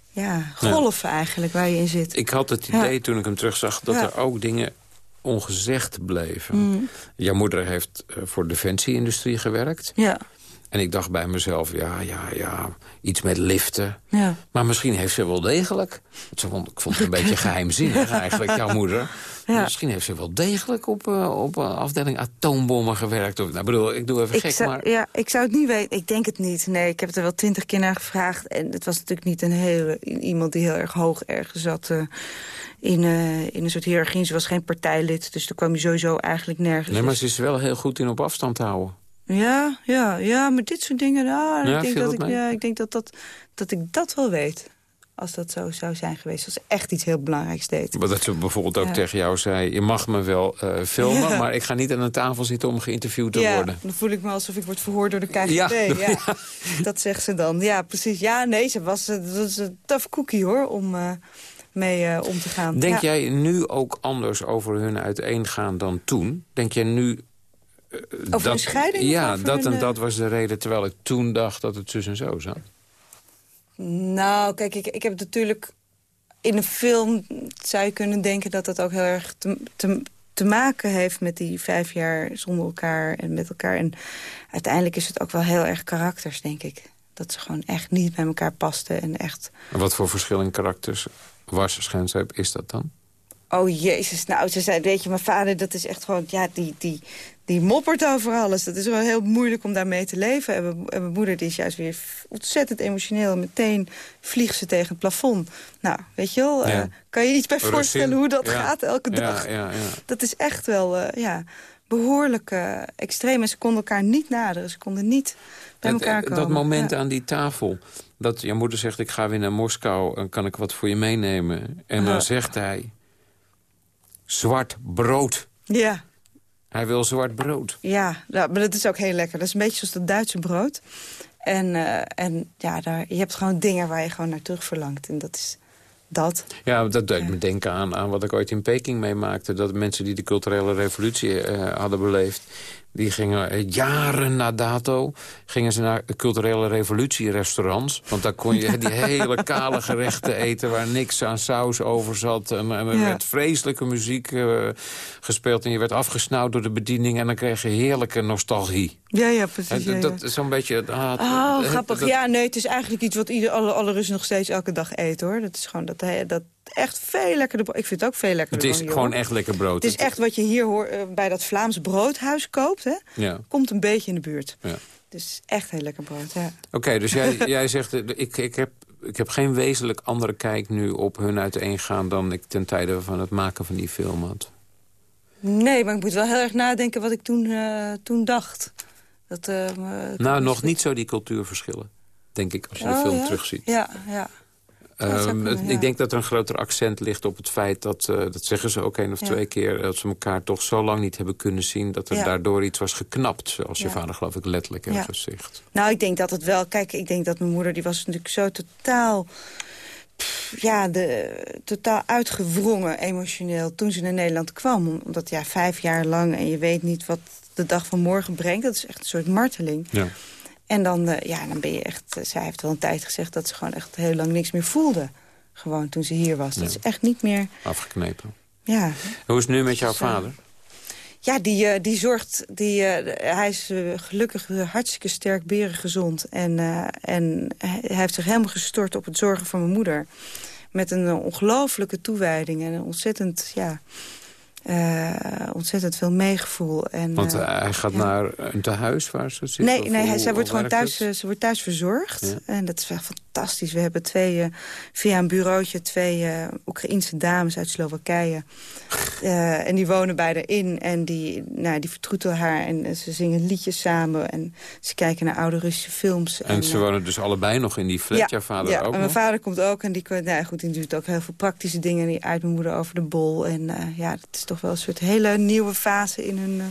ja, golf ja. eigenlijk waar je in zit. Ik had het idee ja. toen ik hem terugzag dat er ook dingen ongezegd bleven. Mm. Jouw moeder heeft voor de defensie-industrie gewerkt. Ja. En ik dacht bij mezelf, ja, ja, ja, iets met liften. Ja. Maar misschien heeft ze wel degelijk... Vond, ik vond het een beetje geheimzinnig eigenlijk, jouw moeder. Ja. Misschien heeft ze wel degelijk op, uh, op uh, afdeling atoombommen gewerkt. Of, nou, bedoel, ik doe even ik gek, zou, maar... Ja, ik zou het niet weten. Ik denk het niet. Nee, ik heb er wel twintig keer naar gevraagd. En het was natuurlijk niet een hele, iemand die heel erg hoog ergens zat... Uh, in, in een soort hiërarchie. Ze was geen partijlid, dus daar kwam je sowieso eigenlijk nergens. Nee, maar ze is wel heel goed in op afstand houden. Ja, ja, ja, maar dit soort dingen, nou, ja, ik, denk dat ik, mee? ja, ik denk dat, dat, dat ik dat wel weet. Als dat zo zou zijn geweest. Als ze echt iets heel belangrijks deed. Maar dat ze bijvoorbeeld ook ja. tegen jou zei... je mag me wel uh, filmen, ja. maar ik ga niet aan een tafel zitten om geïnterviewd te ja, worden. dan voel ik me alsof ik word verhoord door de KGB. Ja, dat zegt ze dan. Ja, precies. Ja, nee, ze was, dat was een tough cookie hoor, om... Uh, mee uh, om te gaan. Denk jij nu ook anders over hun uiteengaan dan toen? Denk jij nu over dat, een scheiding? Ja, dat en dat was de reden, terwijl ik toen dacht dat het zus en zo zat. Nou, kijk, ik, ik heb natuurlijk... In een film zou je kunnen denken dat dat ook heel erg te, te, te maken heeft... met die vijf jaar zonder elkaar en met elkaar. En uiteindelijk is het ook wel heel erg karakters, denk ik. Dat ze gewoon echt niet bij elkaar pasten en echt... En wat voor verschil in karakters, was, schijnzijp, is dat dan? Oh jezus, nou, ze zei, weet je, mijn vader, dat is echt gewoon, ja, die, die, die moppert over alles. Dat is wel heel moeilijk om daarmee te leven. En mijn, en mijn moeder die is juist weer ontzettend emotioneel. Meteen vliegt ze tegen het plafond. Nou, weet je wel, ja. uh, kan je iets bij voorstellen hoe dat ja. gaat elke dag? Ja. Dat is echt wel, uh, ja, behoorlijk uh, extreem. En ze konden elkaar niet naderen. Ze konden niet bij elkaar komen. Dat moment aan die tafel, dat je moeder zegt... ik ga weer naar Moskou en kan ik wat voor je meenemen? En dan zegt hij... zwart brood. Ja. Hij wil zwart brood. Ja, nou, maar dat is ook heel lekker. Dat is een beetje zoals dat Duitse brood. En, uh, en ja, daar, je hebt gewoon dingen waar je gewoon naar terug verlangt. En dat is dat. Ja, dat deed ja. me denken aan, aan wat ik ooit in Peking meemaakte. Dat mensen die de culturele revolutie uh, hadden beleefd... Die gingen eh, jaren na dato gingen ze naar culturele revolutierestaurants. Want daar kon je die hele kale gerechten eten... waar niks aan saus over zat. En, en er werd vreselijke muziek uh, gespeeld. En je werd afgesnauwd door de bediening. En dan kreeg je heerlijke nostalgie. Ja, ja, precies. Dat is zo'n beetje... Ah, oh, grappig. Ja, nee, het is eigenlijk iets wat ieder, alle, alle Russen nog steeds elke dag eet, hoor. Dat is gewoon dat, dat echt veel lekkerder Ik vind het ook veel lekkerder Het is gewoon echt lekker brood. Het is echt wat je hier hoort, uh, bij dat Vlaams broodhuis koopt. Hè? Ja. Komt een beetje in de buurt. Ja. Dus echt heel lekker brood, ja. Oké, dus jij, jij zegt, eh, ik, ik, heb, ik heb geen wezenlijk andere kijk nu op hun uiteengaan... dan ik ten tijde van het maken van die film had. Nee, maar ik moet wel heel erg nadenken wat ik toen, uh, toen dacht. Dat, uh, nou, nog niet zo die cultuurverschillen, denk ik, als je de oh, film ja? terugziet. Ja, ja. Um, Ik denk dat er een groter accent ligt op het feit dat, uh, dat zeggen ze ook één of twee keer... dat ze elkaar toch zo lang niet hebben kunnen zien... dat er daardoor iets was geknapt, zoals je vader geloof ik letterlijk heeft gezegd. Nou, ik denk dat het wel... Kijk, ik denk dat mijn moeder, die was natuurlijk zo totaal... ja, de, totaal uitgewrongen emotioneel toen ze naar Nederland kwam. Omdat ja, vijf jaar lang en je weet niet wat de dag van morgen brengt. Dat is echt een soort marteling. Ja. En dan, uh, ja, dan ben je echt... Uh, zij heeft wel een tijd gezegd dat ze gewoon echt heel lang niks meer voelde. Gewoon toen ze hier was. Dat is echt niet meer... Afgeknepen. Ja. Hoe is het nu met jouw vader? Ja, die, uh, die zorgt... Die, hij is gelukkig hartstikke sterk, berengezond. En, en hij heeft zich helemaal gestort op het zorgen van mijn moeder. Met een ongelofelijke toewijding en een ontzettend... Ja, uh, ontzettend veel meegevoel. En, Want uh, hij gaat ja. naar een tehuis waar ze zit? Nee, nee hij, zij wordt gewoon thuis, ze wordt thuis verzorgd. Ja. En dat is wel fantastisch. We hebben twee, uh, via een bureautje twee Oekraïense dames uit Slowakije. en die wonen bij haar in. En die, nou, die vertroetelen haar. En ze zingen liedjes samen. En ze kijken naar oude Russische films. En, en ze wonen dus allebei nog in die flat? Ja, jouw vader ja, ook en mijn vader komt ook. En die, nou, goed, die doet ook heel veel praktische dingen. Die uit mijn moeder over de bol. En ja, dat is toch wel een soort hele nieuwe fase in hun uh,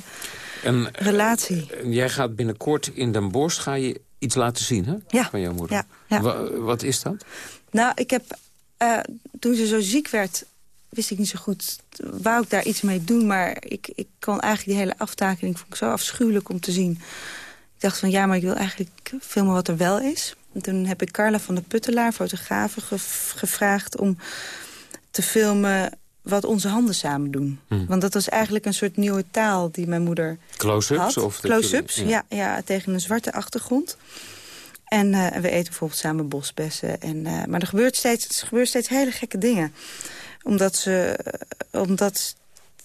en, relatie. Uh, jij gaat binnenkort in Den Bosch ga je iets laten zien hè? Ja. van jouw moeder. Ja, ja. Wa wat is dat? Nou, ik heb, uh, toen ze zo ziek werd, wist ik niet zo goed... wou ik daar iets mee doen, maar ik, ik kon eigenlijk die hele aftakeling... vond ik zo afschuwelijk om te zien. Ik dacht van, ja, maar ik wil eigenlijk filmen wat er wel is. En toen heb ik Carla van der Puttelaar, fotografe, ge gevraagd om te filmen wat onze handen samen doen. Hmm. Want dat was eigenlijk een soort nieuwe taal die mijn moeder Close-ups? had. Close-ups, ja. ja. Ja, tegen een zwarte achtergrond. En uh, we eten bijvoorbeeld samen bosbessen. En, uh, maar er gebeurt, steeds, er gebeurt steeds hele gekke dingen. Omdat ze... Uh, omdat,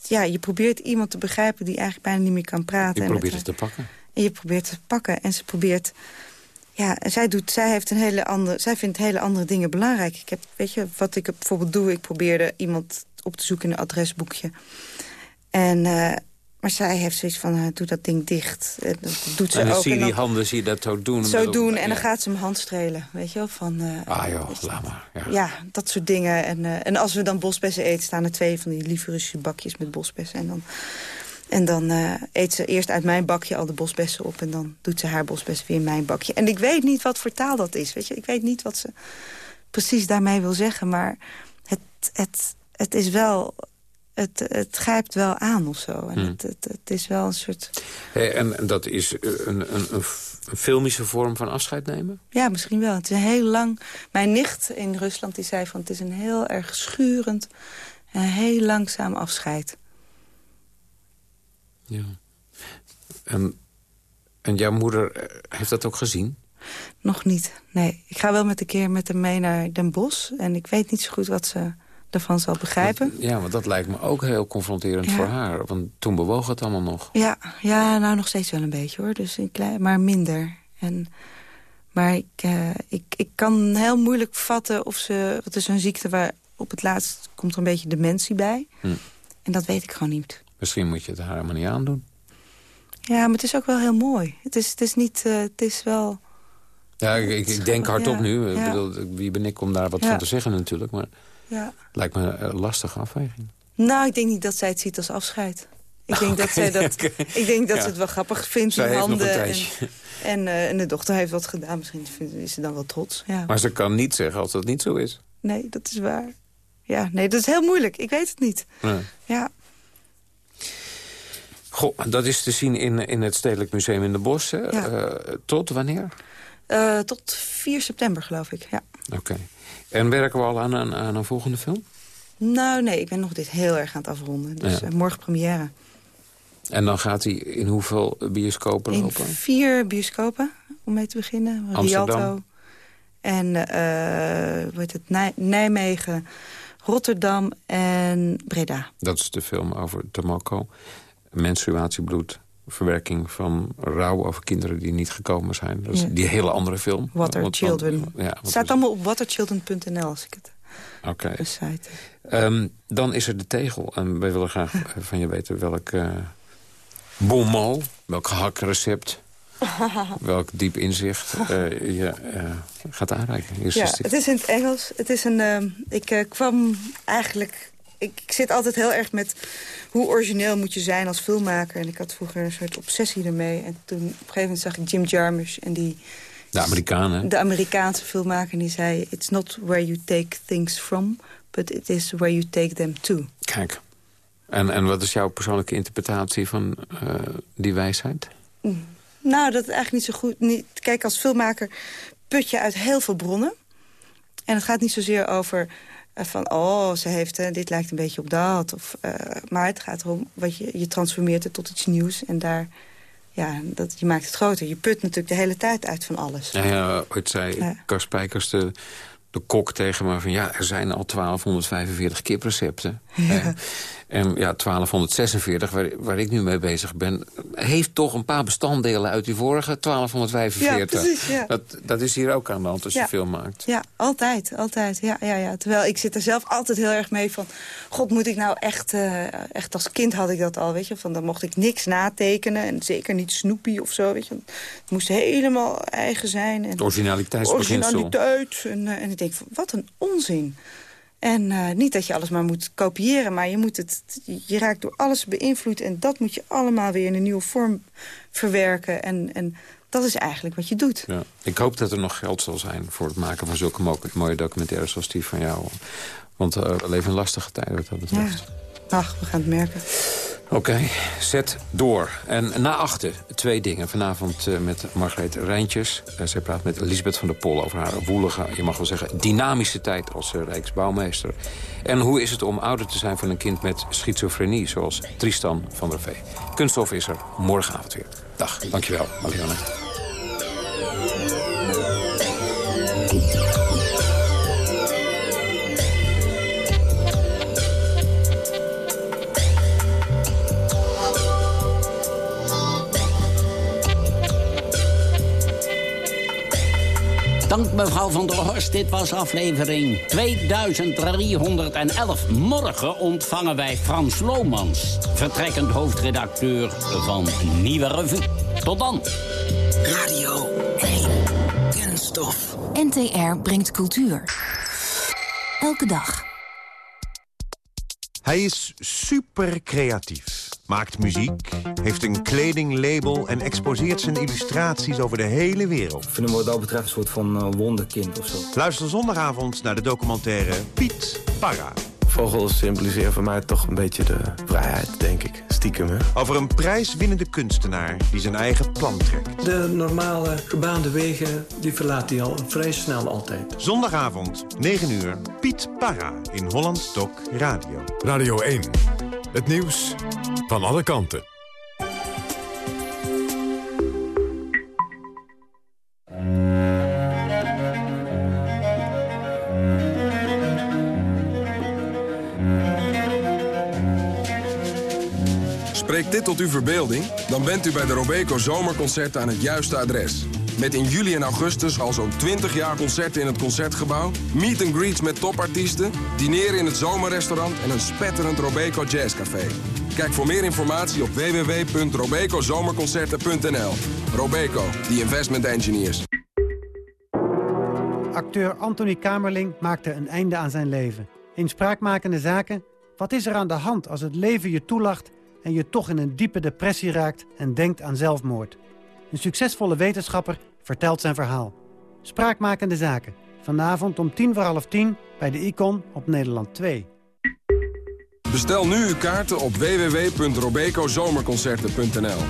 ja, je probeert iemand te begrijpen die eigenlijk bijna niet meer kan praten. Je probeert het te pakken. En je probeert het te pakken. En ze probeert... Ja, zij, doet, zij, heeft een hele andere, zij vindt hele andere dingen belangrijk. Ik heb, weet je, wat ik bijvoorbeeld doe... ik probeerde iemand op te zoeken in een adresboekje. En, uh, maar zij heeft zoiets van, uh, doe dat ding dicht. En dat doet ze en dan ook. zie je die handen, zie je dat zo doen. Zo bedoel, doen, en ja. dan gaat ze mijn hand strelen, weet je wel. Van, uh, ah joh, laat maar. Ja. ja. dat soort dingen. En, en als we dan bosbessen eten, staan er twee van die lieve Russische bakjes met bosbessen. En dan, en dan eet ze eerst uit mijn bakje al de bosbessen op... en dan doet ze haar bosbessen weer in mijn bakje. En ik weet niet wat voor taal dat is, weet je. Ik weet niet wat ze precies daarmee wil zeggen, maar het... het het is wel het, het grijpt wel aan of zo. En Hmm. het, het, het is wel een soort... Hey, en, en dat is een, een, een, een filmische vorm van afscheid nemen? Ja, misschien wel. Het is een heel lang... Mijn nicht in Rusland die zei van... het is een heel erg schurend en heel langzaam afscheid. Ja. En, en jouw moeder eh, heeft dat ook gezien? Nog niet, nee. Ik ga wel met een keer met hem mee naar Den Bosch. En ik weet niet zo goed wat ze ervan zal begrijpen. Ja, want dat lijkt me ook heel confronterend Ja. voor haar. Want toen bewoog het allemaal nog. Ja, ja, nou nog steeds wel een beetje hoor. Dus een klein, maar minder. En, maar ik, uh, ik, ik kan heel moeilijk vatten of ze... Wat is zo'n ziekte waar op het laatst komt er een beetje dementie bij. Hm. En dat weet ik gewoon niet. Misschien moet je het haar helemaal niet aandoen. Ja, maar het is ook wel heel mooi. Het is, het is niet... Uh, het is wel... Ja, ik, ik, ik denk hardop Ja, nu. Ik ja. bedoel, wie ben ik om daar wat Ja. van te zeggen natuurlijk. Maar Ja. lijkt me een lastige afweging. Nou, ik denk niet dat zij het ziet als afscheid. Ik denk dat, zij dat, ik denk dat Ja. ze het wel grappig vindt, Zij nog handen. en, en, uh, en de dochter heeft wat gedaan. Misschien is ze dan wel trots. Ja. Maar ze kan niet zeggen als dat niet zo is. Nee, dat is waar. Ja, nee, dat is heel moeilijk. Ik weet het niet. Nee. Ja. Goh, dat is te zien in, in het Stedelijk Museum in de Bosch. tot wanneer? tot 4 september, geloof ik, ja. Oké. En werken we al aan, aan, aan, een volgende film? Nou, nee, ik ben nog dit heel erg aan het afronden. Dus morgen première. En dan gaat hij in hoeveel bioscopen lopen? In vier bioscopen, om mee te beginnen. Amsterdam. Rialto. En uh, hoe het, Nijmegen, Rotterdam en Breda. Dat is de film over Tomoko. Menstruatiebloed, verwerking van rouw over kinderen die niet gekomen zijn. Dat is die hele andere film. Water Children. ja, het staat allemaal op waterchildren.nl als ik het... Oké. Um, dan is er de tegel. En wij willen graag van je weten welk uh, bon mot, welk hakrecept... welk diep inzicht uh, je uh, gaat aanreiken. Ja, het is in het Engels. Het is een, uh, ik kwam eigenlijk... Ik, ik, zit altijd heel erg met hoe origineel moet je zijn als filmmaker. En ik had vroeger een soort obsessie ermee. En toen op een gegeven moment zag ik Jim Jarmusch. En die, de Amerikanen. De Amerikaanse filmmaker. Die zei, it's not where you take things from... but it is where you take them to. Kijk. En, en wat is jouw persoonlijke interpretatie van die wijsheid? Mm. Nou, dat is eigenlijk niet zo goed. Niet, kijk, als filmmaker put je uit heel veel bronnen. En het gaat niet zozeer over van... oh, ze heeft, uh, dit lijkt een beetje op dat. Of, uh, maar het gaat erom, wat je, je transformeert het tot iets nieuws. En daar, ja, dat, je maakt het groter. Je put natuurlijk de hele tijd uit van alles. Ja, ja ooit zei ja. Kars Spijkers, de, de kok tegen me van... ja, er zijn al 1245 kiprecepten. Ja. En ja, 1246, waar, waar ik nu mee bezig ben... heeft toch een paar bestanddelen uit die vorige 1245. Ja, precies, ja. Dat, dat is hier ook aan de hand als je film maakt. Ja, altijd, altijd. Ja, ja, ja. Terwijl ik zit er zelf altijd heel erg mee van... god, moet ik nou echt... Uh, echt als kind had ik dat al, weet je. Van, dan mocht ik niks natekenen. En zeker niet Snoopy of zo, weet je. Het moest helemaal eigen zijn. En Originaliteitsbeginsel. Originaliteit. En, uh, en ik denk, van, wat een onzin. En uh, niet dat je alles maar moet kopiëren, maar je, moet het, je raakt door alles beïnvloed... en dat moet je allemaal weer in een nieuwe vorm verwerken. En, en dat is eigenlijk wat je doet. Ja. Ik hoop dat er nog geld zal zijn voor het maken van zulke mooie documentaires als die van jou. Want uh, we leven in lastige tijden wat dat betreft. Ja. Ach, we gaan het merken. Oké, zet door. En na achter twee dingen. Vanavond uh, met Margreet Rijntjes. Uh, zij praat met Elisabeth van der Pol over haar woelige, je mag wel zeggen, dynamische tijd als uh, Rijksbouwmeester. En hoe is het om ouder te zijn van een kind met schizofrenie, zoals Tristan van der Vee. Kunststof is er morgenavond weer. Dag, dankjewel, Marianne. Dank mevrouw van der Horst, dit was aflevering 2311. Morgen ontvangen wij Frans Lomans, vertrekkend hoofdredacteur van Nieuwe Revue. Tot dan. Radio 1. Kunststof. NTR brengt cultuur. Elke dag. Hij is super creatief maakt muziek, heeft een kledinglabel... en exposeert zijn illustraties over de hele wereld. Ik vind hem wat dat betreft een soort van uh, wonderkind of zo. Luister zondagavond naar de documentaire Piet Parra. Vogels symboliseren voor mij toch een beetje de vrijheid, denk ik. Stiekem, hè? Over een prijswinnende kunstenaar die zijn eigen plan trekt. De normale gebaande wegen, die verlaat hij al vrij snel altijd. Zondagavond, 9 uur, Piet Parra in Holland Doc Radio. Radio 1, het nieuws van alle kanten. Spreekt dit tot uw verbeelding? Dan bent u bij de Robeco Zomerconcerten aan het juiste adres. Met in juli en augustus al zo'n 20 jaar concerten in het Concertgebouw... meet and greets met topartiesten, dineren in het zomerrestaurant... en een spetterend Robeco Jazzcafé. Kijk voor meer informatie op www.robecozomerconcerten.nl. Robeco, the investment engineers. Acteur Anthony Kamerling maakte een einde aan zijn leven. In spraakmakende zaken, wat is er aan de hand als het leven je toelacht... en je toch in een diepe depressie raakt en denkt aan zelfmoord? Een succesvolle wetenschapper vertelt zijn verhaal. Spraakmakende zaken. Vanavond om tien voor half tien bij de Icon op Nederland 2. Bestel nu uw kaarten op www.robecozomerconcerten.nl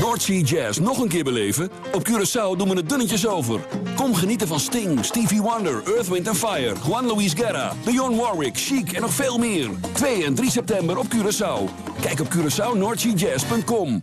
Noordsea Jazz nog een keer beleven? Op Curaçao doen we het dunnetjes over. Kom genieten van Sting, Stevie Wonder, Earth, Wind Fire... Juan Luis Guerra, Dionne Warwick, Chic en nog veel meer. 2 en 3 september op Curaçao. Kijk op CuraçaoNoordseaJazz.com.